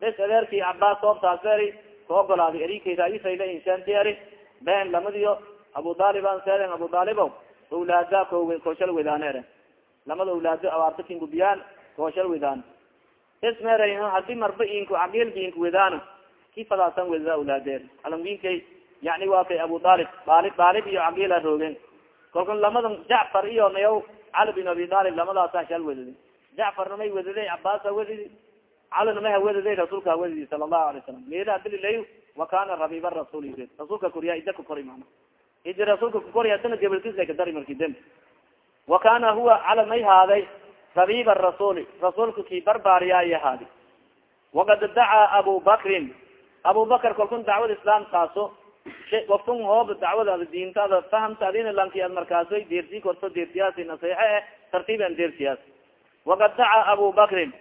Speaker 1: bes edeerkii cabaas soobtaas eri ka ogolaaday erikayraisayla inshaanti eri been lamadiyo abu aliban seeden abu alibo awlaada ko kooshal wedaan ere lamada awlaado abaarta kinkubiyaan kooshal wedaan ismere haddii marba inku caqiilka inku wedaan ki fadaasan wedada awlaadeer alanginkay yani waa kay abu alib alib alib iyo caqiila roogen kalkan lamadan jacfar iyo nayaw cali bin abi alib lamadaasa shal wedadi jacfarna may wediday cabaasa wedidi calina may hawediday rasuulka hawedidi sala allahu alay salam meela adililay wa kana rabiba rasul rasuulka koriya ida ka kori mana idi rasuulka kakori hadana gabalkiisa kadari marki dem wa kana huwa cala may haaday rabiba rasuli rasuulka ki barbaariyaaya haadi wakad dacaa abu bakrin. Abu dacwada islaam taaso waftun hoob dacwada diintaada fahamta adina lanki ad markaaso deersi korto deersiyaasi naseexe eh tartiib an deersiyaas wakad dacaa abu bakrin.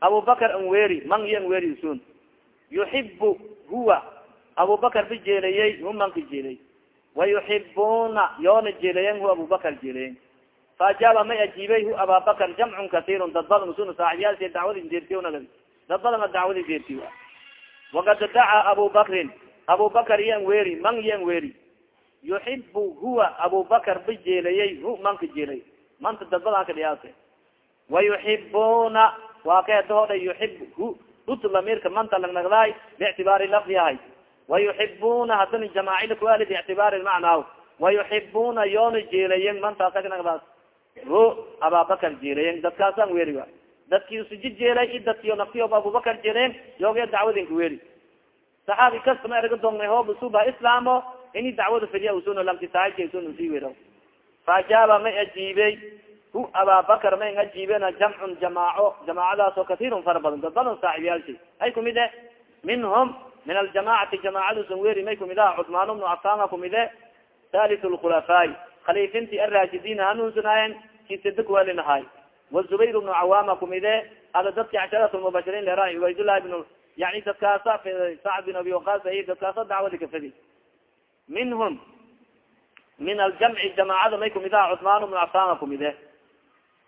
Speaker 1: An weeri man iyo an weeri sun yuxibu huwa. Abu bakr hu manka wayuxibuna yoona jeelayen hu abubakar jeelayen faajaaba may ajiibay hu ababakar jamcun kasiirun dad badan sun saaxibyaalsi dacwadi deertiyonag dad badana dacwadi deertiy wakad dacaa abu bakrin abu bakar iyan weeri man iyan weeri yuxibu huwa abubakar ba jeelayey hu manka jeelay manta dadbadan ka dhiyaasa wayuxibuna waa ka edahoodha yuxib hu hut lamirka manta lagnagdaay biictibaari lafdi wayuxibuna hadana jamaacila kuali biictibaari macnaaw wayuxibuna yoona jeelayen mantaasaknagdaas ho ababakar jeelayen dadkaasaan weri wa dadki usuji jeelay i dadkiyo naftiyoba abubakar jeelayen yooge dacwadinka weri saxaabi kastama erga dongnay hoob usuba islaamo ini dacwada fidiya usun lamkisaasun sii wera faajaaba may ajiibey hu ababakar may ajiibena jamcun jamaaco jamaacadaas oo kasiirun fara badan dad badan saaxibyaalshay ay kumid e minhum min aljamacati jamaacadusan weri may kumid ah cusmaan bnu cafana kumid e thalit lkhulafaai khaliifinti arashidin hanuunsanaayen kisada kuwalinahay wazubayr bnu cawaama kumid e ada dadki casharat lmubashiriin lera ubaydllahi bn yani dadkaasa sacd bin abi waqas ay dadkaasa dacwadi kafadi minhum min aljamci jamaacada may kumid ah bnu cafana kumid e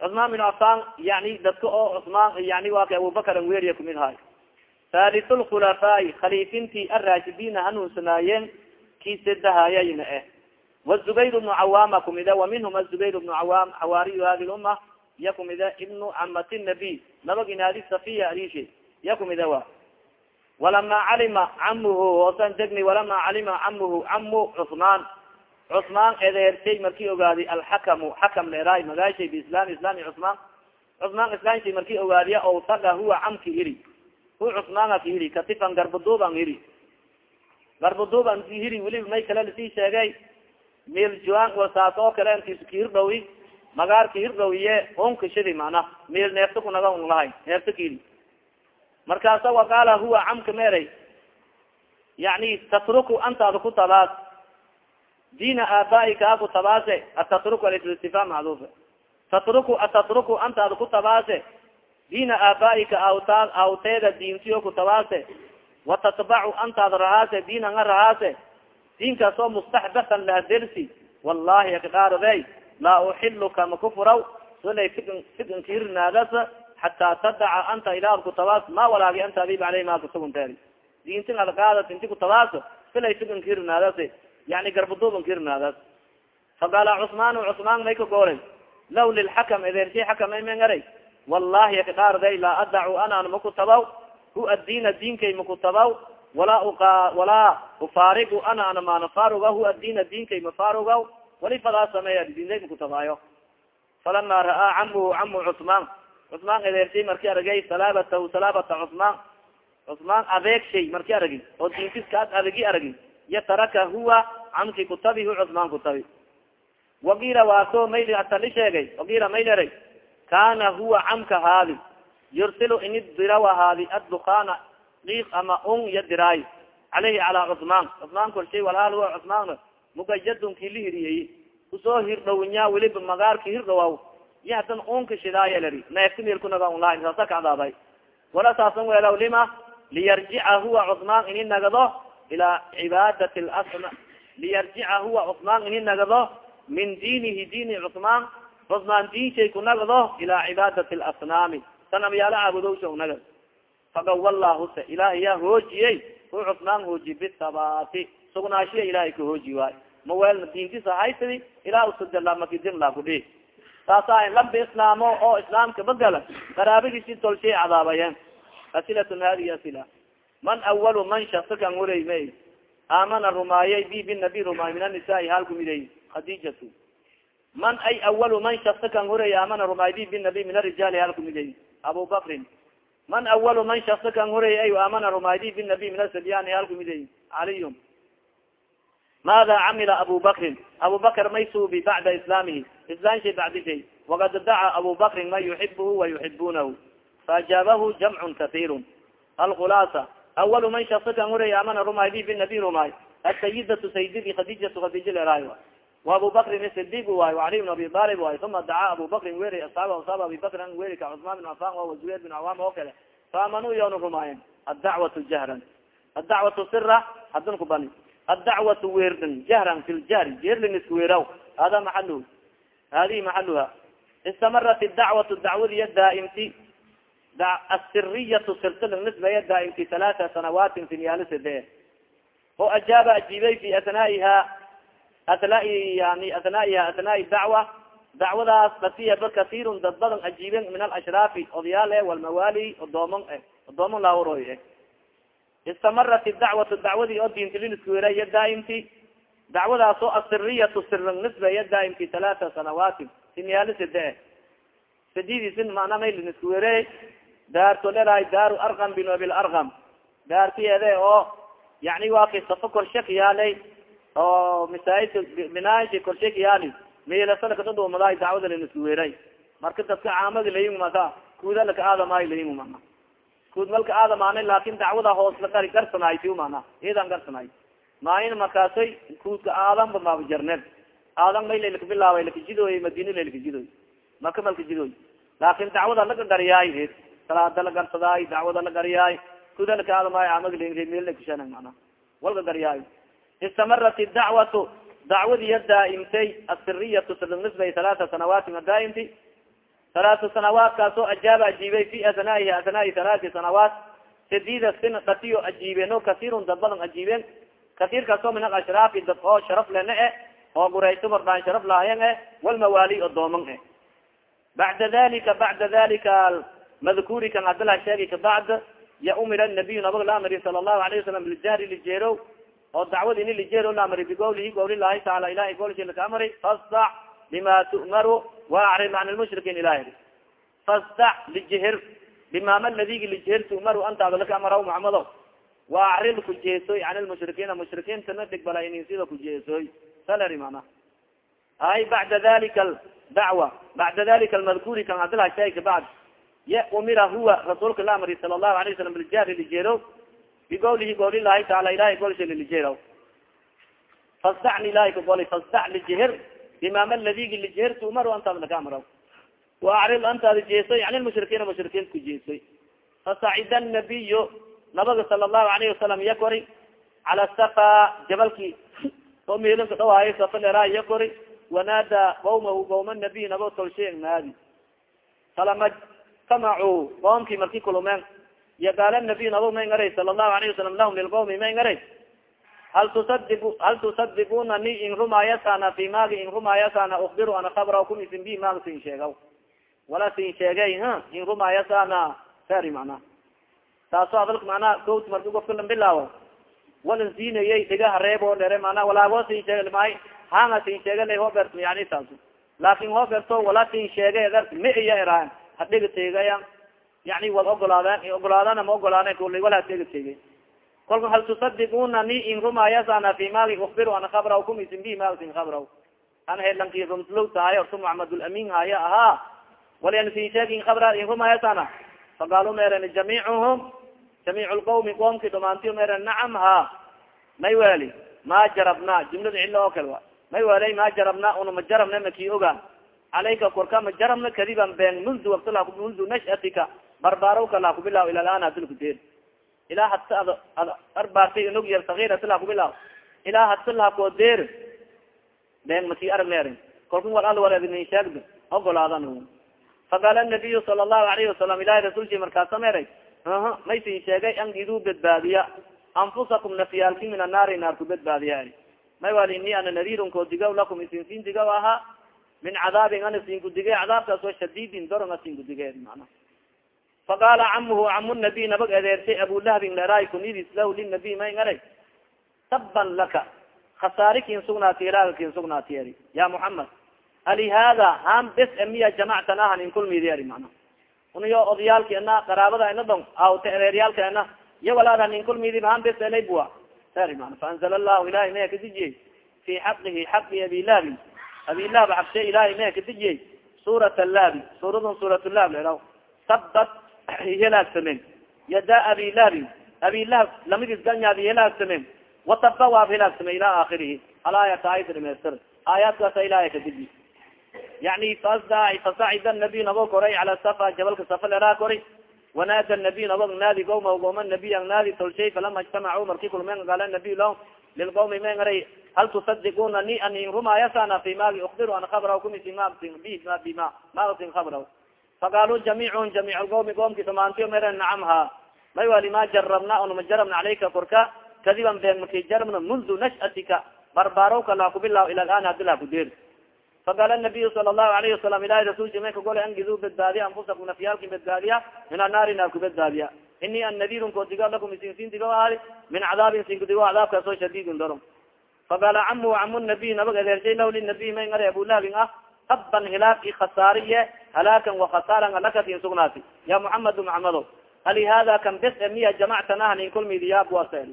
Speaker 1: cusmaan bin cafan yani dadka oo cusmaan yani waa ka abubakar kumid ahay thalit lkhulafaai khaliifinti arashidina hanuunsanaayeen kisadahayayna eh. Wzubayr bnu cawaama kumide wa minhum azubayr bnu cawaam xawaariyu hadi lumma iya kumide ibnu camati nabiy nabaginaadi safiya arishe iya kumide wa. Walama calima camuhu hoosan degni walama calima camuhu camu cusmaan cusmaan edeershay markii ogaadi alxakamu xakam leeraay magaashay biislaami islaami cusmaan cusmaan islaamshay markii ogaadiya o taga huwa camki hiri hu cusmaanga ka hiri katifan garbaduuban hiri garbaduuban hiri weliba may kale la sii sheegay. Mil juan wasaas oo kale ntis kahirdhawi magaar kahirdhawiye unkashidi mana mil neefta kunaga un lahay neefta kili markaasa waqaala huwa camka meeray yani tatruku antaada ku tabaas. Diina aabaaika aku tabaase. Atatruku alistifaa macduufa tatruku atatruku antaada ku tabaase diina aabaaika awtaa awteeda diintiyo ku tabaase watatbacu antaada rahaase diina nga rahaase diinkaas oo mustaxdathan lahadersi wallahi akdhaarday laa uxiluka makufuraw solay figan figan kirnaadas xataa tadaca anta ilaad kutabaas ma walaagi anta adib aley ma kasugunteeri diintin adqaadas inti kutabaas silay figan kirnaadas yani garbaduuban kirnaadas faqaala cusmaan cusmaan may ka gooray law lilxakam edersi xakam ay mengaray wallahi akdhaarday laa adacu anaan makutabaw hu addiina diinkay makutabaw walaa walaa ufaarigu ana ana maanafaruga hu addiina diinkay mafaruga wali fadaa sameeya diinay makutabaayo falama ra'aa camuhu camu cusmaan. Cusmaan edeershay marki aragay salaabatahu salaabata cusmaan. Cusmaan adeeg shay marki aragi oo diinkiskaas adagi aragi iyo taraka huwa camki kutabi hu cusmaan kutabi. Wakiila waaso mayli atali sheegay. Wakiila mayleray kana huwa camka haadi yursilu ini diraw haadi addukaana diik ama un ya diraay caleyhi calaa cusmaan. Cusmaan korshay walhaal huwa cusmaan. Mugayadun ki la hiriyey ku soo hirdhowinya weliba magaarki hirdhowaw iyo hadan unka shidaaya lari neefka meelkunaga unlahayn saasa kacdaabay wala saasan weelaw lima liyarjica huwa cusmaan ini nagado ilaa cibaadati liyarjica huwa cusmaan ini nagado min diinihi diini cusmaan cusmaan diinshay kunagado ilaa cibaadati lasnaami sanamyaala caabudowsha unagad fagawallahu se ilahay yaa hoojiyey. Hu cusmaan hooji bisabaati sugnaashiya ilahay ka hooji waay. Maweel diinkisa haysadi ilaa usudalamakidinla kudhi saasa lambi islaamo oo islaamka bagala qaraabadiisi tolshay cadaabayeen. Asilatun hadihi asila. Man awalu man shaksikan huray may aamana rumaayay bi binabi rumaay min anisaai halkumiday khadijatu man ay awalu man shaksikan huray aamana rumaay bi binabi min arijaali halkumiday abu bakrin man awalu man shaksikan huray ay aamana rumaaydi binabi min asabyani halkumiday caliyun maada camila abu bakrin abu may suubi bacda islaamihi islaamshay bacdishay wakad daca abu man yuxibuhu wa yuxibunahu faajaabahu jamcun kasiirun alkhulaasa awalu man shaksikan huray aamana rumaaydi binabi rumaay asayidatu sayididi khadijatu khadija leeraay wa abu bakrin sidig waay ali bn abi alib waay uma dacaa abu bakrin weri asaab asaab abi bakrin weri ka cusmaan bin cafan wa zubayr bin cawaam oo kale faamanuu yoona rumaayen addacwatu jahran. Addacwatu sira hadun kubani. Addacwatu weerdin jahran fi ljahri jeerlin iska weeraw hada maxaluhu hadihi maxaluha istamarat dacwatu dacwadiya daaimti asiriyatu sirta nisbaya daaimti talaata sanawaatin sinyaalisade oo ajaaba ajiibay fi asnaaiha atnai yani atnaaiha atnaai dacwa dacwadaas batiyaba kasirun dad badan ajiiben min alashraafi odayaal e walmawaali odoomon e odoomon laawroy e istamarat dacwatu dacwadii oo diintililiskawera iyo daaimti. Dacwadaasoo asiriyatu siran nisba iyo daaimti talaata sanawaatin siniyaali side e sididiisin mana maylinisku were daarto lelahay daaru arqam bin abil arqam. Daartiyeede oo yani waa kay safo korshe kayaalay oo masaajidka binaashi korshe kayaali meelasana kadadumadaay dacwada linisku weray marka dadka caamadi layin maka kuuda laka aadamaayo layin mana kuud malka aadamaana laakin dacwada hoos la gari garsanaay ti mana iyadan garsanaay maayin markaasay kuudka aadanba maabajarneed aadan may laylaka bilaabay lakajidoy madina laylakajidoy maka malkajidoy laakin dacwada laga gariyaay salaada la garsadaay dacwada la gariyaay kuda laka aadamaayo aamagmel mana walka gariyaay istamarat dacwatu dacwadiya daaimtay asiriyatu sirnisbay halaata sanawaatin daaimti? Halaata sanawaat kaasoo ajaaba ajiibay fi asnaa'ihi asnaai halaati sanawaat. Sadida sin dhatiyo ajiibeen o kasirun dad badan ajiibeen. Kasir kaasoo min alashraafi dad oo sharaf lena e oo gurayso barbaan sharaf laayan e walmawaali odooman e. Bacda dalika bacda dalika madkuuri kan adala sheegi kabacd ya umira nabiyu nabag la amri sala allahu alayh wasalam biljahri lijeero oo dacwad ini lijeero la amri bigowlihi gowli lahi taala ilahi golshi laka amri fasdac bima tu'maru waacrid can lmushrikiin ilahi fasdac lijihir bimama ladigi lijihir tu'maru antaada laka amaraw muxamado waacrid kujeesoy can lmushrikiina mushrikiintana digbala ininsida kujeesoy salari mana. Ay bacda dalika dacwa bacda dalika almadkuuri kan sheegi kabacd ya umira huwa rasuulka la amri sala allahu alayه wasalam biljahri lijeero bigowlihi gowli lahi taala ilahi golsha lijeero fasdacni ilahi kagoli fasdac lijihir imaam ladigi lijihir tuumar antaad laka amraw waacrid antaada jeesoy yani lmushrikiina mushrikiin ku jeesoy fasacida nabiyu nabaga sala allahu alayhi wasalam iya kori cala safa jabalki oo meelinka dhawaayo safa leraa iya kori wanaada qawmahu qawma nabiy nabo tolshe naadi falama samacuu qoomkii marki kulumeen iyo gaala nabiy nabo may ngaray sala allahu alayhi wasalam lahum lilqawmi may ngaray hal tusadib hal tusadibuna ni in rumaayasana fi maagi in rumaayasana ukbiru ana kabra kum isin bi maag sin sheegaw wala sin sheegay ha in rumaayasana sari macna taaso adalka macnaa kot marki gofka lan bilaawo walan siinayay dhiga hareeb oo dhere mana walaago sin sheega maay hanga sin sheega la hoo berto yani taas laakin hoo berto wala sin sheegay dar ma iya iraan hadhiga teegaya yani wal ogolaadeen ogolaadana ma ogolaadeen kuli wala tega tegay kolka hal tusadibuna ni in rumaayasana fi maagi ukbiru ana kabraw kum isin bi maagsin kabraw ana helanki rumslow tahay orta muxamadulamin haya ahaa walian sin sheegin kabra in rumaayasana faqaalu meeren jamiicuhum jamiic lqawmi qoomki dhamaantiyo meeren nacam ha. May weli ma jarabna jumlada cilo oo kale wa may welay ma jarabna una ma jarabna maki oga calayka korka ma jarabna kadiban been mundu waktala mundu nashatika barbaarawka laa kubilaaw ila laan hadil kudeer ilaa hadsa ad ad arbaartay inog yar sagiirata laa kubilaaw ilaa hadsa laa koo deer been maki arag leerin kolka wal al wareedinin sheegda ogolaadan faqaala nabiyu sala allahu alayhi wasalam ilahi rasulki markaasa meeray aha may sin sheegay an iduu badbaadiya. Anfusakum nafyaalki min annaari naar ku badbaadiya may wal ini ana nadiirun koo digaw lakum isin siin digaw ahaa min cadaabin ana siin kudige cadaabkaas oo shadiidin doronga siin kudige mana faqaala camuhu camu nabiy nabag adeertay abulahabin leeraay kunidis lah linabiy may ngaray taban laka khasaari kin sugnaati ilaaga kin sugnaati eri ya muxamed ali hada bes emiya jamactana hanin kulmidi eri mana unayo odayaalki ena qaraabada ena dong awta ereeryaalka ena iyo walaad hanin kulmidi han bes enaybua eri mana faanzal allahu ilahay maya kadijiyey fi xaqihi xaqi abilahabi abilahab xabshe ilahay maya kadijiyey suurat lahabi suuradun suurat lahab leraw sabat helaagsamen yada abilahabin abilahab lamidis ganyaadi helaagsamen wataba waab helaagsame ila aakirihi alaayata ayada dhamaystir aayaadkaasa ilahay kadiji yani fasda fasacida nabiy nabo koray cala safa jabalka safa leraa koray. Wanaada nabiy nabo naadi goma goma nabiy naadi tolshay falama ijtamacuu marki kulmen gaala nabiy lahum lilqawmi men ngaray hal tusadikuna ni an in rumaayasana fi maagi ukbiru an kabra kumisi masin bi ma bima masin kabra faqaaluu jamiicun jamiic lqawmi qoomki dhamaantiyo meren nacam ha may wali ma jarabna unama jarabna calayka korka kadiban been maki jarabna mundu nashatika barbaarowka laa kubilaaw ila alaan hadi laa kudeer faqala nabiyu sala allahu alayhi wasalam ilahi rasulki may kagole angidu badbaadiya anfusakum nafyaalkin badbaadiya min annaari naar ku badbaadiya ini an nadirun koodiga lakum isinsin digo aadi min cadaabin sinkudigo cadaabkaasoo shadidin darom faqala camu camu nabiy nabag adeershay lah linabiy may ngara abulahabin ah taban hilaak i khasaariye halaakan wakasaaran alakatin sugnaati ya muxamadu muxamado ali hada kan bes miya jamactana nin kulmidiyaabwasel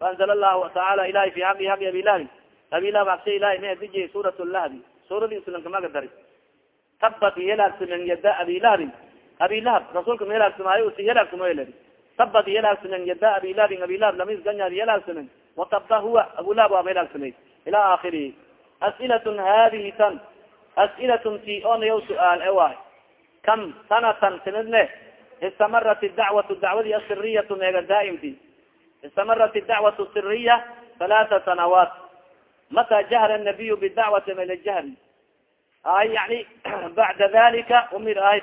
Speaker 1: faanzala allahu taala ilahi fi xaqi xaqi abilahbi abilahab agsha ilahi ma diji suurat lahbi suuradii islanka dari. Tabat yalaagsimen yada abilahabin abilahab rasuulka ma yalaagsimaayo si yalaagsumoyl tabat yalaagsimen yada abilahabin abilahab lamis ganyaad yalaagsimen wataba huwa abulahab waa ma yalaagsimay ila aakirihi as'ilatun hadihi tan as'ilatun ti onayaw su'aal e waay kam sanatan sinidne istamarat dacwatu dacwadi asiriyatu meega daaimti istamarat dacwatu siriya halaata sanawaat mata jahra nabiyu bidacwati mala jahri ay yani bacda dalika umir ay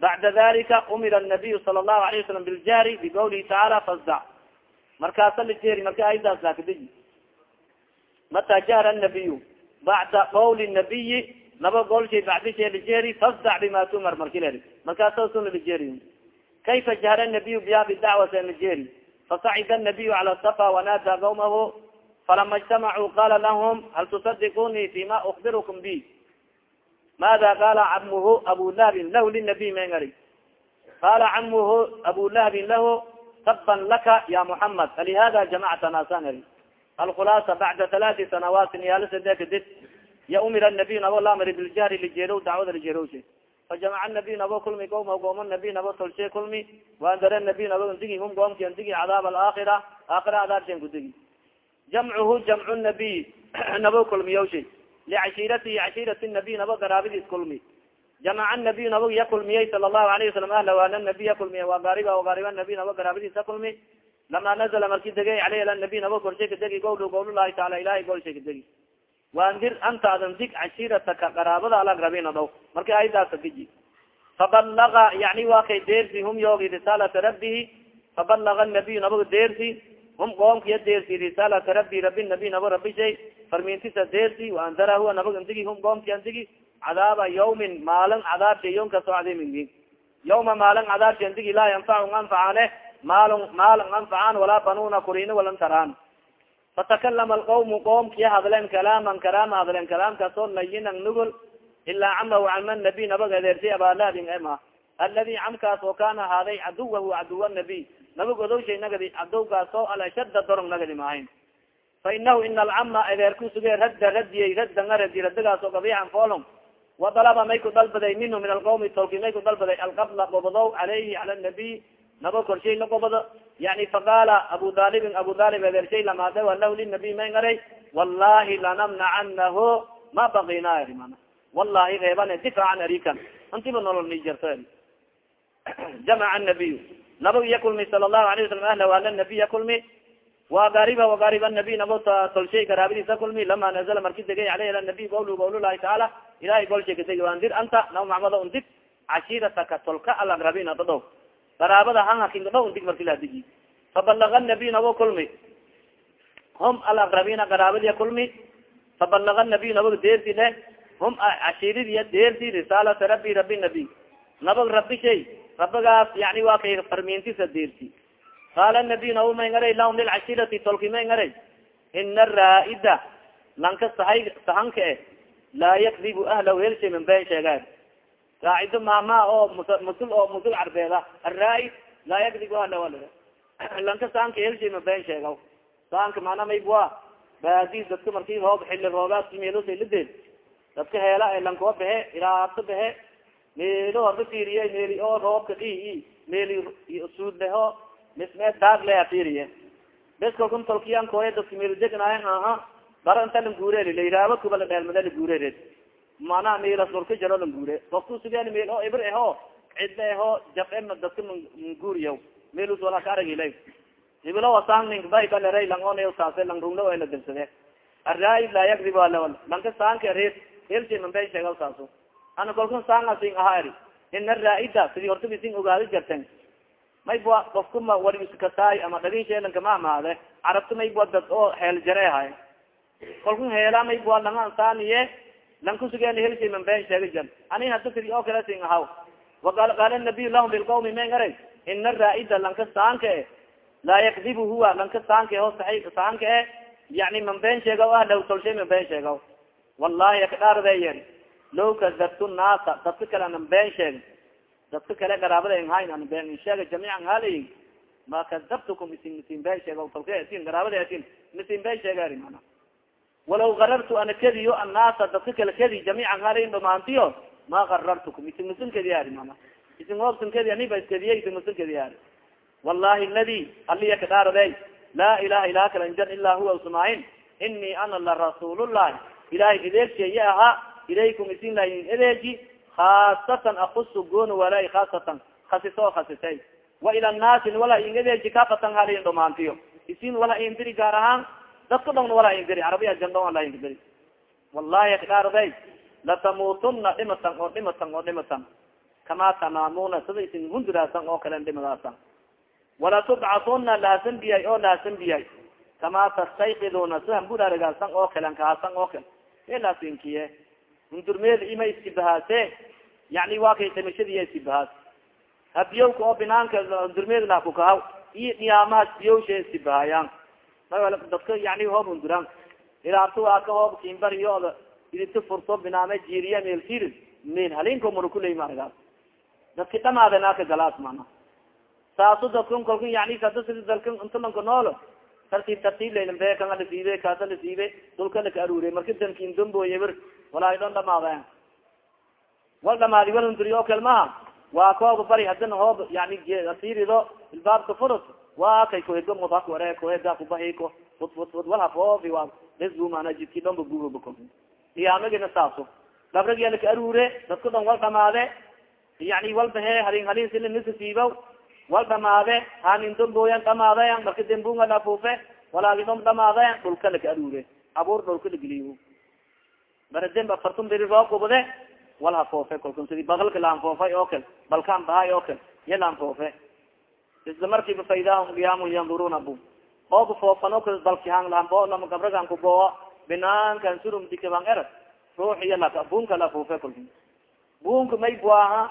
Speaker 1: bacda dalika umira nabiyu sala allahu alayh wasalam biljahri biqawlihi tacaala fasdac markaasa lijeri marka aydaas lakadiji mata jahra nabiyu bacda qawli nabiyi naba golshay bacdishe lijeri fasdac bima tumar markileri markaasasuna lijeri kayfa jahra nabiyu biya bidacwati lijeri fasacida nabiyu cala safa wanaada qawmahu falama ijtamacuu qala lahum hal tusadikuni fima ukbirkum bi? Mada qala camuhu abu lahabin lahu linabiy mengari qala camuhu abu lahabin lahu taban laka ya muxamed alihada jamactana sangari alkhulaasa bacda halaati sanawaatin yaalla sade kadib ya umira nabiy nabo laamari biljahri lijeerow dacwada lijeerowshe fajamaca nabiy nabo kulmi goma gooma nabiy nabo tolshe kulmi waandare nabiy nabo ndigi hum goomki ndigi cadaab alaakhira aakhira adaabshen kudigi jamcuhu jamcu nabiy nabo kulmiyawshe licashiratihi cashirati nabiy nabo garaabadiis kulmi jamaca nabiy nabo ya kulmiyey sala allahu alayhi wasalam ahla waana nabiy ya kulmiye waa gaariba gaariba nabiy nabo garaabadiisa kulmi lama nazala marki degay aleyh nabiy nabo korshay kadegi gowlu gowlulahi taala ilahay golshay kadegi waandir anta adan dig cashirataka qaraabada alagrabina dhow marka aydaasa diji fabalaga yani waa kay deersi hum yoogi risaalata rabbihi. Fabalaga nabiy nabo deersi. Hum qoomkiya deersi risaalata rabbi rabi nabi nabo rabi shay. Farmintisa deersi waandara huwa nabag ndigi hum qoomki andigi cadaaba yawmin maalin cadaabsha yom ka soo cadiimigi yawma maalin cadaabsha andigi laa yanfacu anfacaane maalin maalin anfacaan walaa banuna kurina walan taraan fatakalama alqawmu qoomkiya hadleen kalaaman kalaama hadleen kalaamkaasoo layinan nugul ilaa camahu cama nabiy nabag adeersay abalaabin ema aladi camkaas oo kaana ahaaday caduwahu caduwa nabiy nabag odowshay nagadi cadowgaasoo alashada dorong nagadi maahayn fa inahu ina alcama adeerku suge radda radiyay radda nga radi radagaasoo gabiican foolong wadalaba may ku dalbaday minhu min alqawmi tolki may ku dalbaday alqabla gobodow calayhi cala nabiy naba korshay la gobado yani faqaala abu dalibin abu dalib adeershay lamaade walahu linabiy may ngaray wallahi lanamnacanahu ma bakina eri mana wallahi reebane difaacan arikan antiba nolol ni jarto [clears throat] jamaca nabiy nabag iya kulmi sala allahu alayh wasalam ahla ala nabiy kulmi wa gariba wagariba nabiy nabo tolshay garaabadiisa kulmi lama nazala marki degay aleyh ala nabiy gawlu gawlulahi tacaala ilahay golshay kadegi waandir anta naw macmado undib cashiirataka tolka alan rabina dadhow garaabada hanhakingadhow undig marki ladigi fabalaga nabiy nabo kulmi. Hum alaqrabina garaabadiya kulmi. Fabalaga nabiy nabag deerti le hum cashiiridiya deerti risaalata rabi rabi nabiy nabag rabi shay rabagaas yani waa kay farmiintisa deerti. Qaala nabiy nabo may ngaray lahum lilcashirati tolki may ngaray. Ina araaida lanka sahay sahanka e laa yakdibu ahla helshay min been sheegaa raacido maama oo musul oo musul carbeeda. Araaid laa ahla wal [clears throat] lanka sahanka helshay min been sheegaw sahanka maana maybua baadi dadka marki hoob xili roobaadki meelosay ladeen dadka heela e lankoa behe ilaabta behe meelo horba fiiriye meeli oo roobka dhii meeli suudleho misme daag lea fiiriye. Bes kalkun tolkiyan kooya dadka meeli degnaayan aha bara inta lan guureli layraaba kuba la dheelmade la guurered manaha meelas lorka jaro lan guure kofku sugeen meel oo ibr eho cidle eho jab dadka manguuriya meelus wala ka aragila ibilo wasang ning bay balera lang on saase lang rungla la dirsade araayi laa yagrib alawal lanka saanka reer helsi man bay sheegal saaso ana kolkun saanga sing aha eri. Ina raaida sidii horta bising ogaadi jarten maybua kofkuma wariskataay ama dhagin sheelanka ma amaade carabta maybua dad oo heel jare ahay kolkun heela maybua langa ansaaniye lan kusugen helshay man been sheega jar ani hada kadi oo kale sin ahaw waqal qaala nabiy lahum bilqawmi men aray ina raaida lanka saanka e laa yakdibu huwa lanka saanka ho sa saanka e yani man been sheegaw ah law tolshay man been sheegaw wallahi akadhaardeyen low kadabtu naasa dadka kale anan been sheeg dadka kale garaabada hayn an been sheega jamiican halayi ma kadabtukum isin misin been sheega tolka isin garaabada atin misin been sheegari mana walaw garartu ana kediyo annaasa dadka kale kedi jamiican halayin dhamaantiyo ma garartukum isin misin kediyaari mana isin hoobsan kedi aniba iskediye isin misin kediyaari wallahi ladi aliya kadhaarade laa ilaha ilaha kala injan ilaa huwa usmaahin ini ana la rasuulullahi. Ilahay edeegsheeye ahaa ilaykum isin lahin edeeji haasatan akusu goon walaa haasatan khasiso o khasisay. Wa ila naasin wala in edeeji kafatan halin dhamaantiyo isin wala indiri gaar ahaan dadka dhon wala indiri carabiya jandon ala indiri wallahi akdhaarday latamutuna dhimatan oo dhimatan oo dhimatan. Kama tanaamuna sida isin hunduraasan oo kalen dhimadaasan wala tubcatuna laasan oo laasan biyay. Kama tastayqiduna sihan burarigaasan oo kalen kaasan oo kale. Elaasinkiye hundurmeed ima iskibahaase yani waa kay damashadiya iskibahaas habiyowka oo binaanka hundurmeed lakukahaw iyo dhiyaamaha biyowsha iskibahayaan ma dadka yani hoob hunduraan ilaabta waa ka hoob kimbariyoda idinta furto binaame jiriya meeltir meel halinko murakuley maragaas dadki dhamaadanaaka galaas mana saaso dadkan kalka yani kada sida dalka intalanka noolo. Tartiib tartiib laylambe kan alasiibe kaasa lasiibe dulka laka aruure. Marka dankin damboye bir walaa dhon dhamaada wal dhamaadi wal hunduri oo kale maha waa kooba bari hadina hoob yani asirido ilbaabka furut waa kay kohedga mudhak ware koheda kubahiko fut fut fut wal hafoofi waa lesgumana jidki dhonba guhobako iyaamagina saaso gabragi laka aruure dadka dhon wal dhamaade yani walbahe halin halin sila nisasiibaw wal dhamaade hanin damboyan dhamaadayan marka dembunga lafuufe walaagidom dhamaadayan dhulka laka aruure abuur dhulka lageliyo bara demb afartun beri roob gubade wal hafoofe kolkan sidi bagalka laanfoofay oo kale balkaan bahay oo kale laanfoofe isla markiiba faydahum qiyaamun yanduruna bu. Ooba foofano kal balkihan laanbo lama gabragan binaankan surum dikaban er ruux iya laka bunka lafuufe kolkan bunka may buaha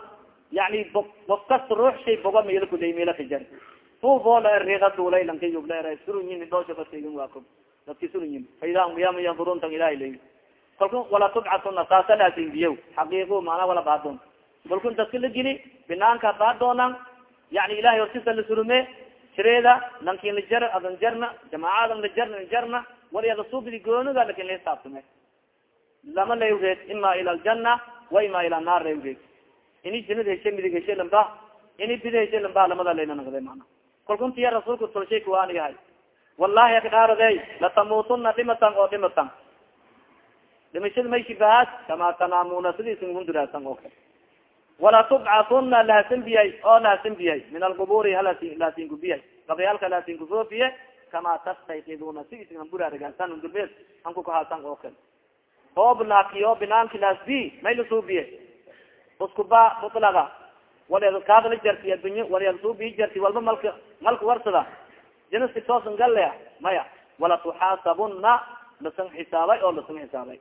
Speaker 1: yani of kasta ruux shay boga meel kuley meela kajar fufoola eriga duulay lanka yugla er surunyin dooshakasegin waa ko dadki surunyin faidahum qiyaamun yandurun tan ilahi lay kalku wala tubcatuna saasa laasin biyo maana wala baadon kalkun dadka la geli binaanka baadoonan yani ilahay hortisa la surume sireeda lankin lajar adan jarna jamaacadan lajarna jarna waliada subidi gooniga laakiin lahisaabtame lama lawreed ima ila aljana wa ima ila naar lawreed ini jinad heshe midig heshe lamba ini bid heshe lamba lamada layna nagde mana kalkuntiya rasuulka tolshay kuwaanigahay wallahi akdhaarade latamutuna dhimatan oo dhimatan dhimashada may shibahaad kama tanaamuna sidiisin hunduraasan oo kale wala tubcatuna lahasin biyay oo lahasin biyay min alquburi halaasin kubiyay gabayaalka laasin kusoofiye kama tastayqiduna sidiisin hamburaarigaasan hundurmeed anku kahaasan oo kale hoob laakiyo binaanki laasbi may lasuubiye uskuba mutlaga wal kaadala jarti addunya walyalsuubi jarti walba malka malka warsada jinaski toosan gallea maya wala tuxaasabuna lasan xisaabay oo lasan xisaabay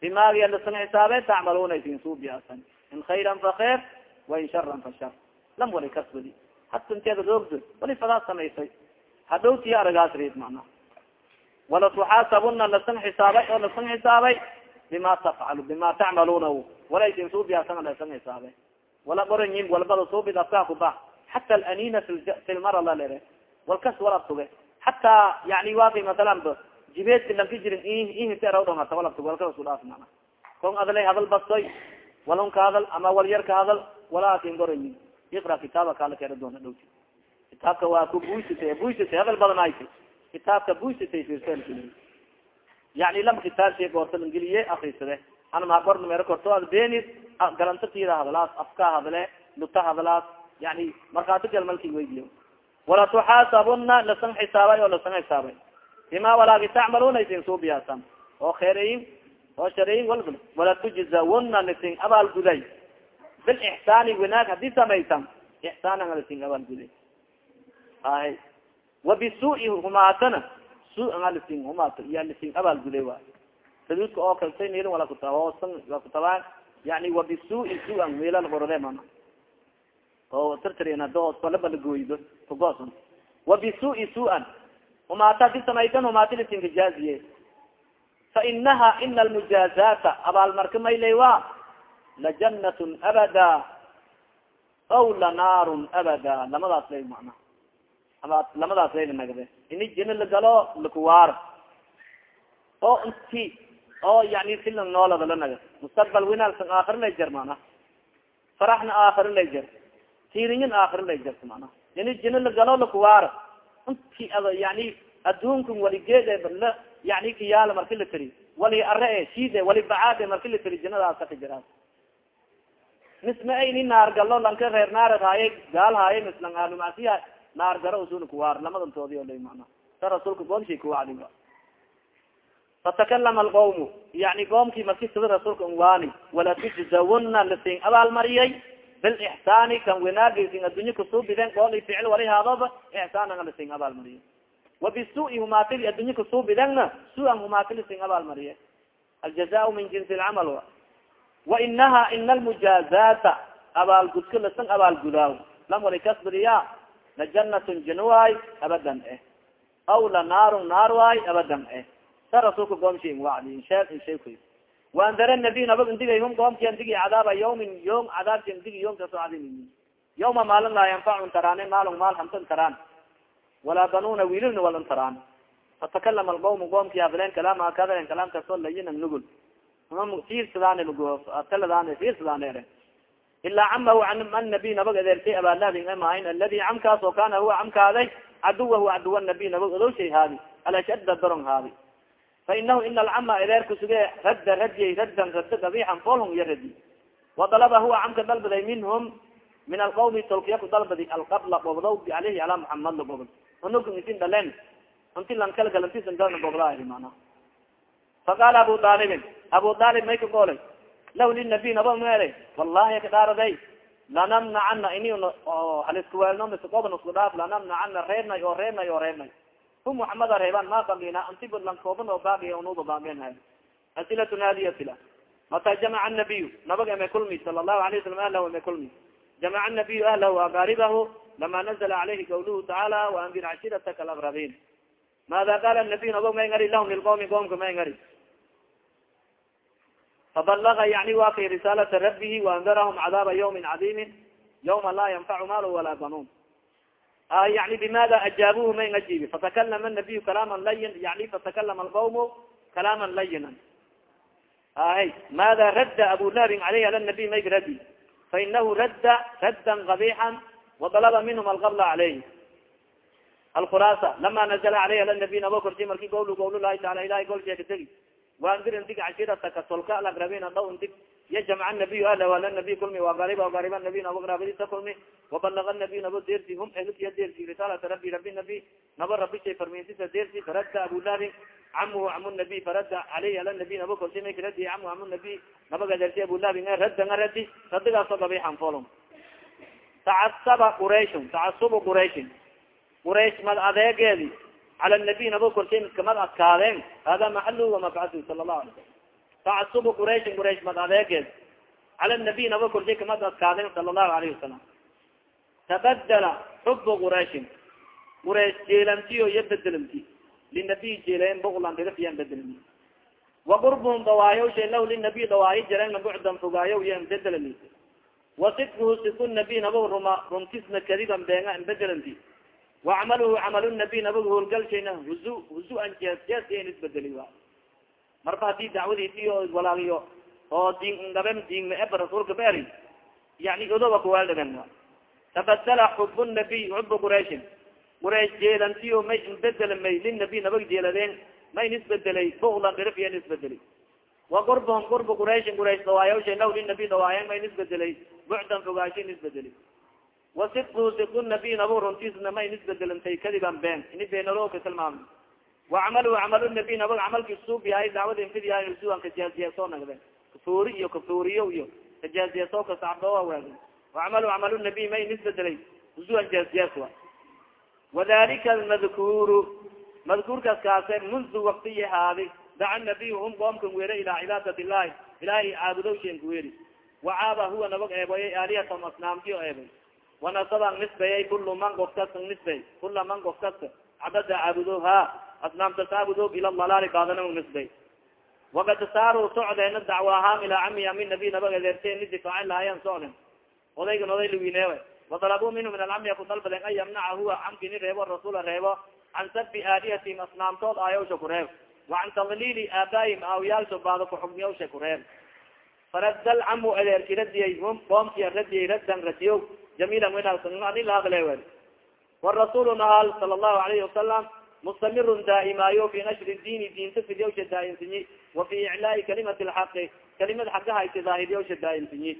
Speaker 1: bimagiya lasan xisaabay tacmaluna isin suubiasan in khayran fa khair wain sharan fa shar lam wali kasbadi hata inteeda roogdo wali fadaa samaysay hadhowtiya aragaas rid mana wala tuxaasabuna lasan xisaabay oo lasan xisaabay bima tafcalu bima tacmaluna wala isin suubiasan lasan xisaabay wala qoranyin walbada suubid afkaa kuba xata alanina fi lmara lalere walkas wala tuge hataa yani waakay masalan jibeedka lanka jirin ihinteraudhon hata wala tug walka isku dhaaf mana kon adalay hadal bastoy walon ka hadal ama wal yar ka hadal walaakin qoranyin iqra kitaaba kala kera doona dhowti. Kitaabka waa ku buysatay buysatay hadal badan ayta kitaabka buysatay firsel yani lama kitaab shay goorta langeliye akrisade ana maa qorna mero korto ad beenid galantatiida hadalaas afka hadale luta hadalaas. Yani markhaati gal malki wala tuxaasabuna lasan xisaabay oo lasan xisaabay. Bima walaagi tacmaluna isin suubiyaasan oo kheerayin oo sharayin walba wala tujzawuna lisin abaalguday bilixsaani wanaag haddii samaysan ixsaanan lisin abaalguday ahay wa bisuui humaatana su'an lisin humaato iya lisin abaalguday waay saduudka oo kalsa nilin wala kuta hoosan la kutabaan yani wabisui su'an meelal gorode mana. Oo lagooydo kagoosan wabisui su'an umaata di samaytan umaati lisinkajaaziye fa inaha ina almujaazata abaalmarka maylay wa lajanatun abada. Aw lanaarun abada. Lamadaas lay mana ama lamadaas layla nagde. Ini jina lagalo lakuwaar oo inti oo yani sila noolada la naga mustaqbal winaalsan aakhir lay jar mana faraxna aakhir lay jar. Tirinyin aakhir lay jarta mana ini jina lagalo lakuwaar inti ad yani adduunkun waligeed la yani kiyaala marki la tiri wali are shide wali bacaade marki la tiri jinadaasa ka jiraas misma ayni naar galo lanka reer naar haaye gaal haaye mislan aalumasiya naar garo usul kuwaar lamadantoodi olay mana sa rasuulka goomshay kuwacdi fatakalama alqawmu yani qoomkii marki sida rasuulka unwaani wala tujzawuna lasin abaalmariyay bilixsaani kan wanaagaysin addunya kasuubiden qool i ficil wali haadoba ixsaananga lasin abaalmariye wabisui humaatili addunya kasuubidengna su'an humaatili sin abaalmariye aljaza min jinsi lcamal wa. Inaha ina almujaazata abaalgudka lasan abaalgudaaw lam wali kasbiriya lajanatun jinwaay abadan eh. Aw la naarun naar waay abadan eh. Sa rasuulka goomshi wacdi shee sheekoy waandare nabiy nabag indigay hum goomki ndigi cadaaba yawmin yom cadaabki ndigi yom kaso cadin yawma maalin laa yanfacun taraane maalon maal hamtan taraan walaa banuna wiililna walan taraan fatakalama alqawm goomki hadleen kalaama kadalen kalaam kaso layinan nugul fiirsadaan taladaan fiirsadaan ilaa camahu an nabiy nabag adeertay abaalabin amahayn aladi camkaas oo kana huwa camkaaday caduwahu caduwa nabiy nabag odowshay haadi alashada daron haadi fainahu ina alcama edeerka suge radda radiyay raddan radda qabixan folhun iyo radi wadalaba huwa camka dalbaday minhum min alqawmi tolkiya dalbadi alqabla gobdow aleyhi ala muxamad la gobod unug isin dhalen unti lankal galantisan galna gobdaa mana faqaala abu alibin abu alib may ka goolay law linabiy naba meere wallahi kadhaaraday lanamnacana ini haliskuweelno misqoban isku dhaaf lanamnacana reebnay oo reebnay oo reebnay. Hu muxamada reebaan ma bagina anti lankooban oo baagiya unuba baageen hay asilatun hadihi asila mata jamaca nabiyu nabag eme kulmi sala allahu alayh wasalam ahlahu eme kulmi. Jamaca nabiyu ahlahu agaaribahu lama nazla alayhi qawluhu tacaala waandir cashirataka alabrabin maada qaala nabiy nabag may ngari lahum lilqawmi qoomka may ngari fabalaga yani wa kay risaalata rabihi waandarahum cadaaba ywmin cadiimin ywma laa yanfacu maal walaa banun yani bimada ajaabuhu may ajiibi fatakalama nabiyu kalaaman layin yani fatakalama alqawmu kalaaman layinan ahay mada radda abu lahabin aleyhi ala nabiy mayg radi fainahu radda raddan qabixan wadalaba minhum alqabla caleyhi alkhulaasa lama nazla aleyhi ala nabiy nabo korti marki gawlu gawlu lahi taala ilahay golsheeka degi waandir indig cashirataka tolka alagrabina dhaw indig iyo jamca nabiy ahla ala nabiy kulmi waariba gaariba nabiy nabo graabadisa kulmi wabalaga nabiy nabo dersi hum ehlkiya dersi risaalata rabi rabi nabi nabo rabi shay farminsisa dersi faradda abulahabin camuhu camu nabiy faradda aleyhi ala nabiy nabo korsi may karadi camu camu nabiy nabaga dersi abulahabin radda nga radi radigaaso gabixan folom tacasaba qurayshun tacasubu qurayshin. Quraysh mad adeegeedi cala nabiy nabo korshay miskamad adkaadeen hada maxalu wamabcadu sala lahu alay salam tacasubu qurayshin quraysh mad adeegeed cala nabiy nabo korshay kamad adkaadeen sala allahu alayhi wasalam tabadala xubu qurayshin. Quraysh jeelantiyo iyo bedelanti linabiy jeelayen bulan dhirifyan bedelani waqurbuhum dawaayo shay law linabiy dawaayo jareenna bucdan fogaayo iyo bedelani wasidkuhu sidku nabiy nabo ruma runtisna kadiban beenga bedelanti wacamaluhu camal nabiy nabag howlgalshayna huzu huzuan jees jees isbedeli wa marba haddii dacwadiisi o walaagiyo oo diin ngaben diin maeba rasuulka beeri yani odoba kuwaal dhagan tabadala xub nabiy xuba qurayshin quraysh jeelantiyo may inbedela may linabiy nabag jeeladeen mayn isbedelay bulan dhirif yan isbedeli wa qurbahum qurba qurayshin quraysh dawaayawshay law linabiy dawaayan mayn isbedelay bucdan fogaashin isbedeli wasidku sidku nabiy nabo runtiisna mayn isbedelantay kadiban been ini beenalo ka tilmaamay wacamalu camalu nabiy nabag camalki suub yahay dacwada infid yahay usuan kajaaziyaso nagde kafuuri iyo kafuuriyo iyo kajaaziyaso kasacdoa waag wacamalu camalu nabiy mayn isbedelay usuan jaaziyas wa wadalika almadkuuru madkuurkaas kaase mundu waktiyi haadi daca nabiy hum qoomkan weere ilaa cibaadat illahi ilahay caabudow sheen ku weeri wacaaba huwa nabag eeboyay aalihatom asnaamtiyo eeboy wanasaban nisbeeyay kulu man of kasta nisbey kula man of cabada caabudo ha asnaamtas caabudo ila dalaali baadana nisbey wakad saaruu socdeena dacwaahaan ilaa cami ami nabi nabag adeerte ni difaaci lahaayan socden odaygan oday lawineewe wadalabuu minhu min alcamiya ku dalbaden an yamnaca huwa camki ni reebo rasuula reebo can sabi aalihatihim asnaamtood aayawsha ku reeb wa can tadliili aabaihim aawiyaalsho baado kuxugmiyawsha ku reeb faradal camu adeerki radiyay hum qoomkiya radiyay raddan radiyo jamiila winalsanilahadlewe warasuulu nahaal sala allahu alayhi wasalam mustamirun daa'imaayo fi nashri diini diinta fidyawsha daa'imsinyi wa fi iclaai kalimati lxaqi kalimad xagahaysa daahiriyawsha daa'imsinyi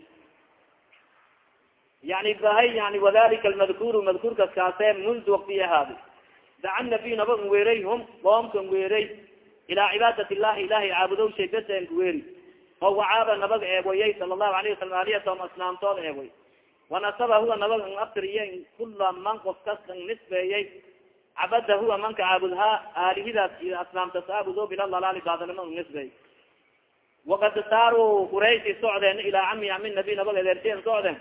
Speaker 1: yani bahay yani wadalika almadkuru madkuurkas kaase mundu wakti ahaadi daca nabiy naba n weeray hum qoomkan weeray ilaa cibaadat illahi ilahay caabudow shay besen weeri oo wacaaba nabag eegoyay sala allahu alayhi wasalam aliyatom asnaamtood eegoy wanasaba huwa nabag n abtiriye kula man qof kas cabada huwa manka caabudhaa aalihidaas asnaamtas caabudo bila lalaali baadanimo n nisbeey wakad saaruu qurayshi socdeen ilaa cami ami nabi nabag adeerteen socdeen.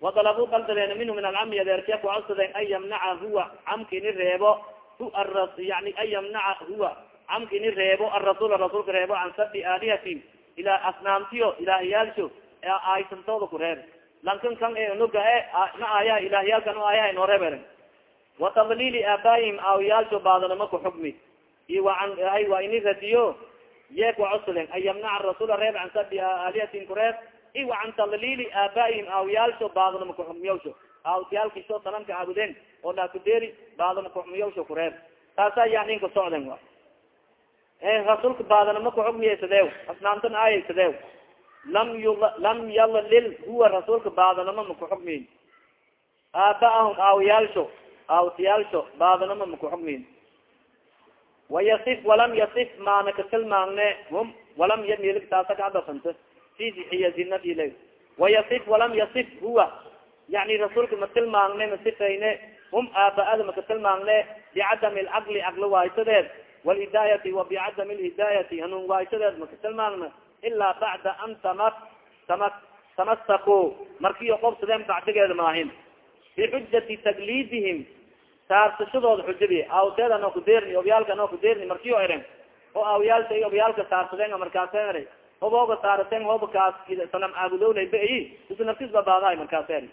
Speaker 1: Wadalabuu qalbadeen minhu min alcami adeertiya kucodsadeen an yamnaca huwa camki ni reebo hu yani an yamnaca huwa camki ni reebo arasuula rasuulka reebo can sabi aalihatin ilaa asnaamtiyo ilaahiyaalsho aysantooda ku reeb lankan kan nuga e na aayaha ilaahiyaalkan aayaha inoo reeberen wa tadliili aabaihim aawiyaalsho baadanimo kuxukmi iyo waan waa ini radiyo yee kucodsadeen an yamnaca rasuula reeb can sabi aalihatin kureeb i wa tadliili aabaihim aawiyaalsho baadnama kuxukmiyawsho aawtiyaalkiisoo sanamka caabudeen oo laakudeeri baadama kuxukmiyawsho kureeb taasa yaa ninka socden wa rasuulka baadanama kuxukmiyaysadeew asnaamtana aayaysadeew lam yu lam yadlil huwa rasuulka baadanama makuxukmiyin aabaahum aawiyaalsho aawtiyaalsho baadanama makuxukmiyin wayasif walam yasif maana katilmaagne hum walam yamilig taasa kaadafanta iyadinadil wayasif walam yasif huwa. Yani rasuulka matilmaagne masifayne hum aabaada makatilmaagne bicadami lcaqli caqli waaysadeed wlhidaayati wa bicadami lhidaayati hanuun waaysadeed makatilmaagna ilaa bacda an tama tama tamasaku markiyo qobsadeen bacdigeeda maahin bixujati tagliidihim saarsashadooda xujadi awteed anoo kudeerni obyaalka anoo kudeerni markiyo eren oo awyaalka iyo obyaalka saarsadeen markaasa ere obooga saaraten hobakaas sanam caabudowlay ba is naftis ba baadahay markaas eri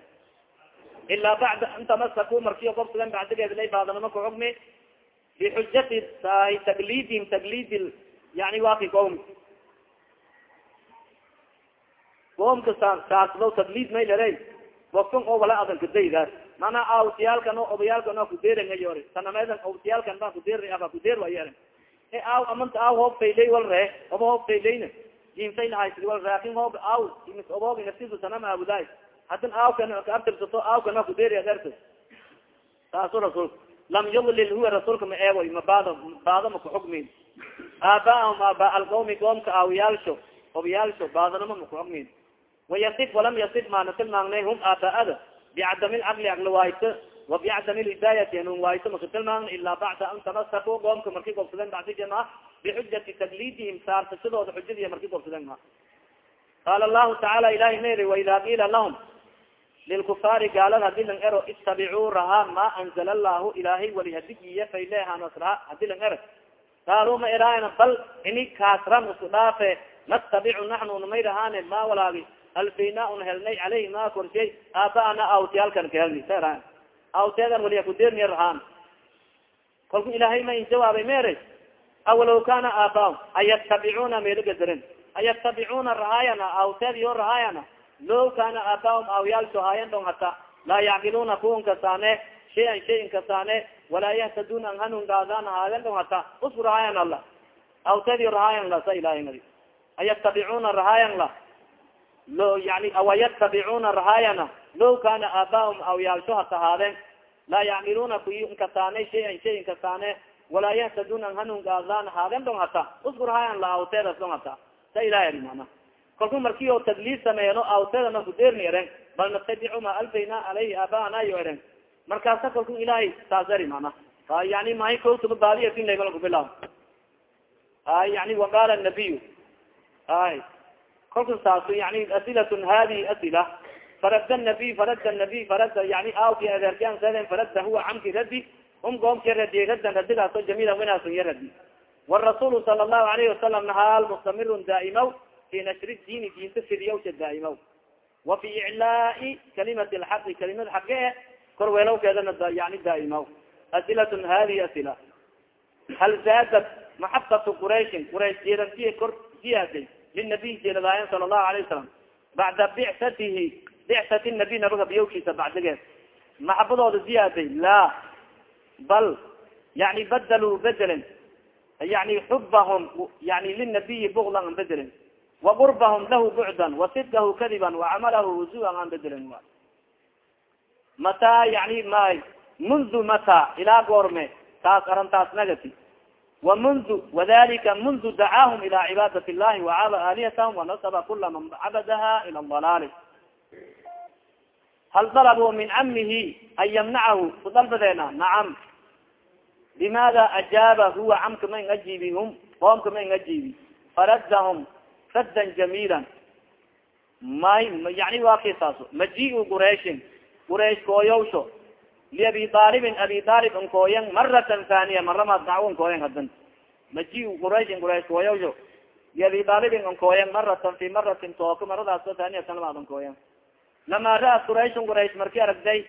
Speaker 1: ilaa bacda an tamasaku markiyo qobsadeen bacdigeeda lay baadanama kuxukmi bixujati taglidihim taglid yani waki qom qoomka saarsado taglid may lere wakon oo wala adan kadaydaas mana awtiyaalkan o obayaalkan o kudeerangayor sanameedan awtiyaalkan ba kudeer aba kudeer wayer e aw amanta aw hoob faylay wal ree oba hoob faylayna jinfay lahaysad wal laakin hoob aw obog naftisu sanam aabudaay hadan awkan kaabtirsato awkana kudeeri aderta taasu rasuulka lam yudlil huwa rasuulka ma eegoy ma baado ma kuxukmin aabaahum aaba alqawmi qoomka aawiyaalsho obyaalsho baadanama ma kuxukmin wayasif walam yasif maana tilmaangnay hum aabaada bicadami lcaqli aqli waayto wa bicadami lhidaayati hanun waayto maka tilmaagna ilaa bacda an tamasaku qoomka marki gobsadeen bacdija ma bixujati taglidihim saarsashadooda xujadiya marki gobsadeen ma qaala allahu tacaala ilahi meri waida qiila lahum lilkufaari gaalada haddii lang ero itabicuu rahaa ma anzala allahu ilahay wali hadigiya faylehanasraha haddii lang ero qaaluu ma eraayna bal ini kaasran isku dhaafe nastabicu naxnu namay rahaane ma walaagi alfayna un helnay caleyhi ma korshay aaba'ana awtiyaalkan ka helni sa eraayan awteedan waliya kudeerniya rahaan kalku ilaahay ma in jawaabay mere awalow kana aabaa ayatabicuuna meelogadarin ayatabicuuna rahaayana awteed iyo rahaayana low kana aabaahum awyaalsho haayan dhong hata. Laa yacqiluuna kuwan kasaane shayan shayin kasaane walaa yahtaduna an hanun gaadaan haayan dhong hata usku rahaayan alla awteedi rahaayan la sa ilahi ngadi ayatabicuuna rahaayan la. Lo yani awayatabicuuna rahaayana low kana aabaahum awyaalsho hata haadeen laa yacqiluuna kuy kasaane shayan shayin kasaane walaa yahtaduna an hanun gaadaan haaden dhong hata. Usku rahaayan la awteedas dhong hata. Sa ilahi ari mana kalku marki o tagliid sameeyno awteedana kudeerni eren bal natabicu ma alfayna alayhi aabaana yo eren markaasa kalku ilaahay saas eri mana yani mahay laybala kubilaw ay yani waqala nabiy ay kolka saaso yani asilatun hadihi asila. Farada nabiy farada nabiy farada yani awki adeerkan saden farada huwa camki radi um goomki radi radan radigaaso jamiila winaasun ya radi warasulu sala allahu alayhi wasalam nahaal mustamirun daa'imaw fi nashri diini diinta fidiyawsha daa'imaw wa fi iclaai kalimati lxaqi kalimad xage e kor weelawkeedana yani daa'imaw asilatun hadihi asila hal zaadat maxabatu qurayshin quraysh jeerantiya kor ziyaaday linabiy jeeradaayan sala allahu alayh wasalam bacda bicsatihi bicsati nabiy nabaga biyawkiisa bacdigeed maxabadooda ziyaaday laa bal yani badaluu bedelen yani xubahum yani linabiyi buglan an bedelin waqurbahm lahu bucdan wasidkahu kadiban wacamalahu huzuan an bedelin mataa yani may mundu mata ilaa goorme taas arintaas nagati wa mundu wadalika mundu dacaahum ila cibaadat illahi wacaba aalihatahum wanasaba kula man cabadaha ila dalaali hal dalabuu min camihi an yamnacahu ku dalbadeena nacam bimada ajaaba huwa camka ma in ajiibi hum qoomka ma in ajiibi faradahum raddan jamiila may yani waa kisaaso maji-u qurayshin. Quraysh kooyawsho liabi aalibin abi aalib nkooyan maratan thaniya maramaad dacwo nkooyan hadan maji-u qurayshin quraysh kooyawsho liabi aalibin nkooyan maratan fi maratin tooko maradaaso thaniyatan lamaad nkooyan lama ra'at qurayshun quraysh marki aragday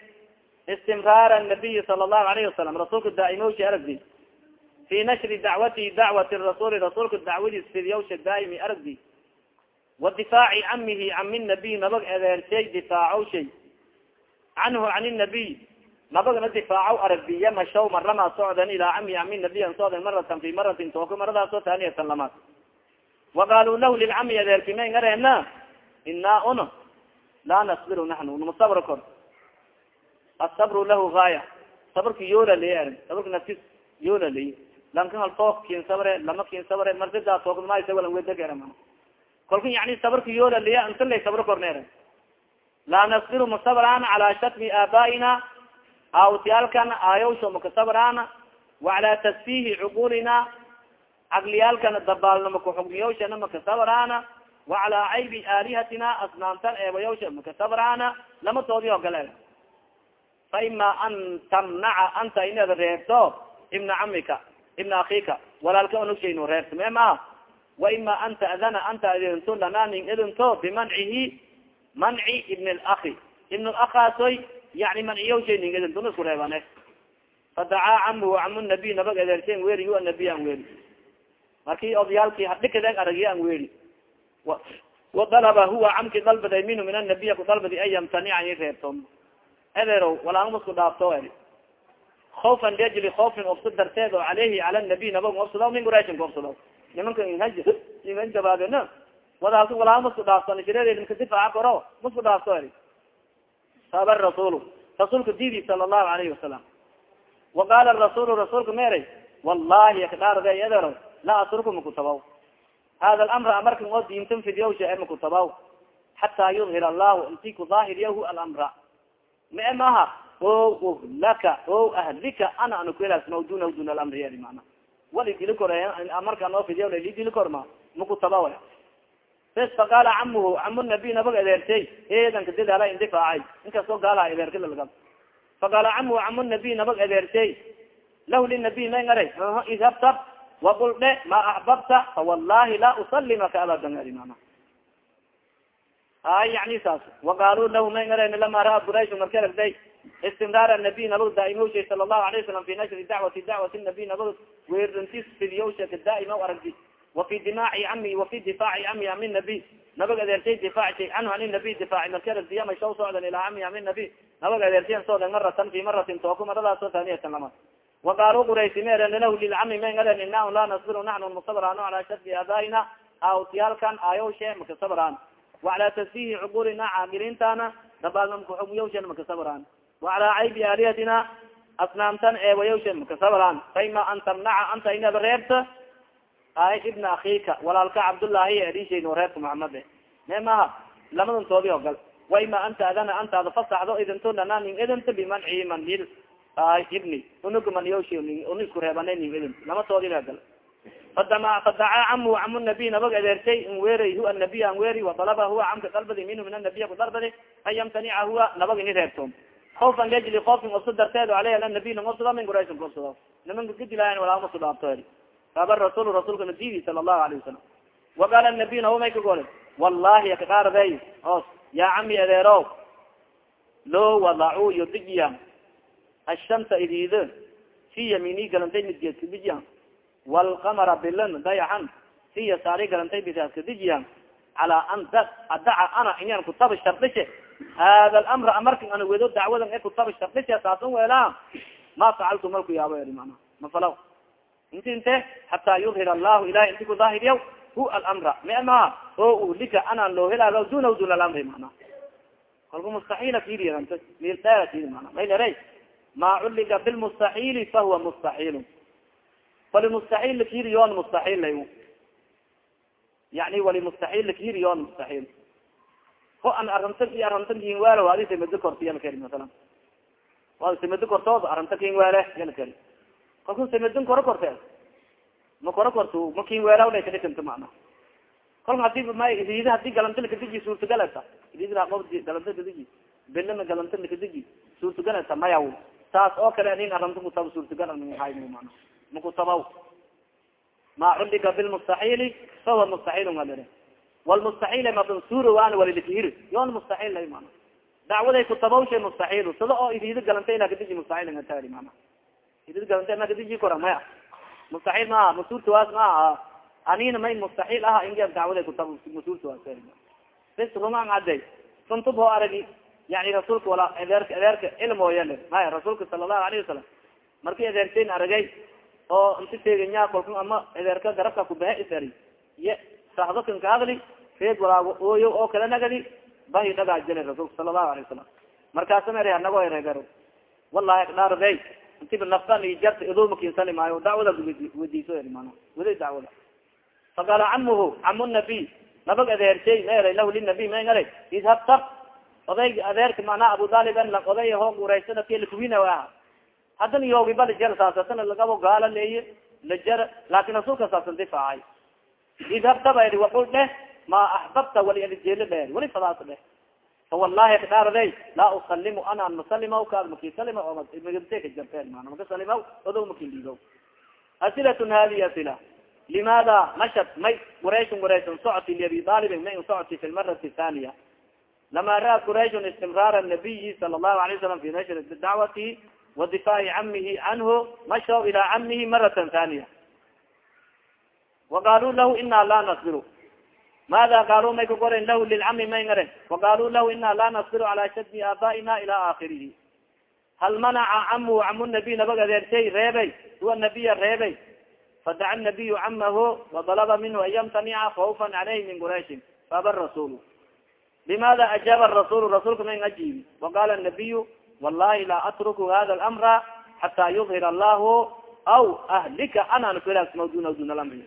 Speaker 1: istimraar nabiyi sala allahu alayhi wasalam rasuulka daaimowsha aragdi. Fi nashri dacwati dacwati rasuli rasuulka dacwadiis fidyawsha daaimi aragdi wa difaaci camihi cami nabiy nabag edeershay difaacow shay. Canhu can nabiy nabagna difaacow aragdiya mashaw marama socdan ilaa cami cami nabiy an socdan maratan fi maratin tooko maradaaso taaniyatan lamaad. Wa qaaluu lahu lilcami adeerki may ngareena inaa una laa nasbiru naxnu numa sabr kor. Asabru lahu gaaya sabrka yoola ley arrin sabrka naftis yoola ley lankan hal took kin sabre lama kin sabre marsidaa tookmaasa walan wedagera kolka yani sabrka yoola leya inta lay sabro korna eran laa nasbiru masabrana calaa shatmi aaba'ina aawtiyaalkan aayawsho makasabrana wacalaa tasfihi cuqulina cagliyaalkana dabaalna makaxugniyawshana makasabrana wacalaa caybi aalihatina asnaamtan eebayawsha makasabrana lama toodi oo gale faima an tamnaca anta inaad reebto ibna camika ibna akika walaalka onugshayn reebto me maa waima an ta'dana anta idinto lananing idinto bimancihi manci ibn laki ibn lakaasoy yani manciyawshayning idinto na isku reebane fadacaa camuhu camu nabiy nabag edersen weri yu nabiy an weri marki odayaalki hadhikadeen aragya an weri wadalaba huwa camki dalbaday minhu min anabiy ku dalbadi an yamtanica i reebto ederow walaanmasku dhaafto eri ofan liajli ofin ofsa darteed oo caleyhi cala nabiy nabag ofsadaw min qurayshin ka ofsadaw nimanka inhan jabaabena wadaas walaal masku dhaafto nishireed ninka difaaca koro masku dhaafto eri saaba rasuul rasuulka didi sala allahu alayhi wasalam wa qaala rasuul rasuulka meeray wallahi akdhaarde ederow la asurku makutabaw hada alamra amarkan oo diintan fidyawsha e makutabaw xataa yudhir allahu inti kudaahiryahu alamra. Mae maha o laka o ahlika ana ana kuelaasma duna alamri yari mana wali dili kor marka noo fidiya li dili kor ma makutaba bes faqaala camuhu camu nabiy nabag adeertay eedanka dadaala indifaacay inkastoo gaala adeerka lalga faqaala camuhu camu nabiy nabag adeertay lahu linabiy may ngaray idhabtab waqul dhe ma axbabta fawallahi la usalimaka abadan ari mana ay yani saas waqaaluu lahu may ngaren lama raa quraysh marka aragday istimdaar nabiy nabag daaimsha sala lahu alayه salam fi nashri dacwati dacwati nabiy nabag weerintis fidyowshaka daaima aragti. Wafi dimaaci ami wafi difaaci ami ami nabiy nabag adeershay difacshay anhu ani nabiy difaaci marki aragtiyama shaw socdan ilaa ami ami nabi nabag adeershayan socdan maratan fi maratin tooku maradaaso taaniyatan lama waqaalu quraysimeerenlahu lilcami mayngaden ina un laa nasbiru naxnu musabrano calaa shadi aadaina awtiyaalkan aayowshe makasabraan waala tasfiihi cuqurina caagilintana dabaalna makaxumyowshen makasabraan وacalaa caybi alihadina asnaamtan eewayawsha makasabaran fayma an tamnaca anta inaba reebta ai ibna akiika walaalka cabdullaahi adishayn o reebka muxamad ne maha lamadan toobi oo gal wayma anta adana antaada fasaxdo idintunana ning idinta bimanci man il ai ibni unuga maniyawsha un isku reebanay ning idint lama toodiga gal fadama fadacaa camu camu nabiy nabag adeertay n weeray huwa nabiy an weeri wadalaba huwa camka dalbadi minhu min anabiy ku dalbadi an yamtanica huwa nabag ini reebto ofan lejli ofin obso darteed aleyh lang obsado min quraysin ku obsado nimanka kadilaayan walaama su dhaabto eri kaaba rasul rasulka nadidi sala allahu alayh wasalam waqaala nabiy nahu may ka gole wallahi akaqaarabey os yaa cami adeero loo wadacu iyo dijiya ashamsa idiid fi yamini galantay midgeedka dijiya walkamara bilan dayaxan si yasaari galantay bidaaska dijiya calaa an adaca ana inyan kutaba shardishe hada lamra amarkan ana wedo dacwadan e kutaba shardishe saasan weelaa ma facaltu malku yaabo eri mana mafalaw inti inte hataa yudhir allahu ilahi inti kudahiriya hu alamra mema o ulika anaan loo helaaga duna dun alamri mana kalku mustaxiila kiriya mildheera kiri mana maylere ma culliga bilmustaxiili fahuwa mustaxiil walimustaxiil lakiri yoon mustaxiil lay yani walimustaxiil lakiri yoon mustaxiil ko an arinta i arinta kinwaalo adi samado korta yala keri masalan. Waa samado kortood arinta kinwaale yala keri kalku samadon koro korte ma koro korto ma kinwaala la kadhikanta mana kalka hadi ma rid haddii galanta lakadiji suurtagalasa rid galanta kadiji belama galanta lakadiji suurtagalasa maya saas oo kale anin arinta kutaba suurtagal mana makutabaw ma culika bilmustaxiili fahuwa mustaxiil alire walmustaxiil mansur waan walilkir yon mustaxiil lay mana dacwaday kutabaw shay mustaxiil sida oo idido galantay ina kadiji mustaxiil ngatari mana idido galantay ina kadiji kora maya. Mustaxiil maaha masurtawaas maaha anina may mustaxiil aha inga dacwaday kutab masurtawaas bes rumaan caday. Kuntub ho aragi yani rasuulka wala adeerka adeerka ilmooyale maya rasuulka sala allahu alayhi wasalam marki adeerteyn aragay oo inti teganya kolka ama adeerka garabka kubahe isari sahdakan ka hadli reeg walaago ooyo oo kala nagadi bahi dhagaajile rasuulka sala allahu alayh wasalam markaasa mer anago eregar wallahi dhaarday intiba naftan i jarta idoma kinsani maayo dacwada wadiiso eri mana waday dacwada faqaala camuhu camu nabiy nabag adeertey ma eray lahu linabiy ma ngaray idhab tab odayg adeerka manaa abu dalib en oday hoog uraysada kelkuwina aha haddana yoogiba lajar saasasana lagabo gaala leeye lajar laakin rasuulka saasan difaacay idhabtaba edi waxul dheh ma axbabta wali alijeelo dheer wali fadaas dheh fawallahi kadhaarday laa usalimu ana masalima kaad makisalima jarteen mana makasalima odo makiliido asilatun hadihi asila limaada mashad may qurayshun qurayshun socoti liabi dalibin may socoti fi lmarati thaniya lama ra'a qurayshun istimraar nabiyi sala allahu alay wasalam fi nashri dacwati wadifaaci camihi canhu mashaw ilaa camihi maratan thaniya waqaaluu lahu ina la nasbiru maada qaaluu may ka goren lahu lilcami may ngaren waqaaluu lahu ina la nasbiru cala shadmi aabaina ila aakirihi hal manaca camu camu nabiy nabag adeertay reebay huwa nabiya reebay fadaca nabiyu camahu wadalaba minhu an yamtanica kaufan caleyhi min qurayshin faaba rasulu limaada ajaaba rasulu rasulka may ajiibi waqala nabiyu wallahi laa atruku hada lamra xata yudhir allahu aw ahlika anaan kuhelaagma duna duna lamri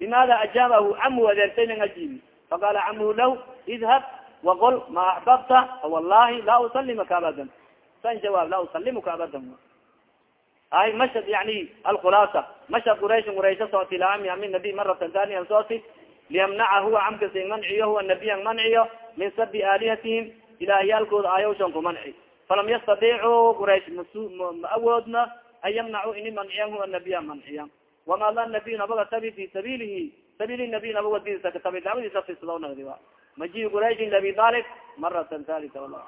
Speaker 1: bimada ajaabahu camu adeertay nang ajiibi faqala camuhu lah idhab waqol ma axbabta wallahi laa usalimaka abadan san jawaab laa usalimuka abadan ay mashad yani alkhulaasa mashad qurayshin quraysha sooti laami ami nabi maratan taniyan sooti liyamnaca huwa camka sing manciyo huwa nabiyan manciyo min sabi aalihatihim ilaahiyaalkooda aayawshan ku manci falam yastadiicuu quraysh ma awoodna an yamnacuu ini manciyan huwa nabiya manciyan wama la nabiy nabaga tabi fi sabiilihi sabiili nabiy naba wadiisa katabi dacwadiisa fislonagdi maji qurayshin abi dalib maratan halita wala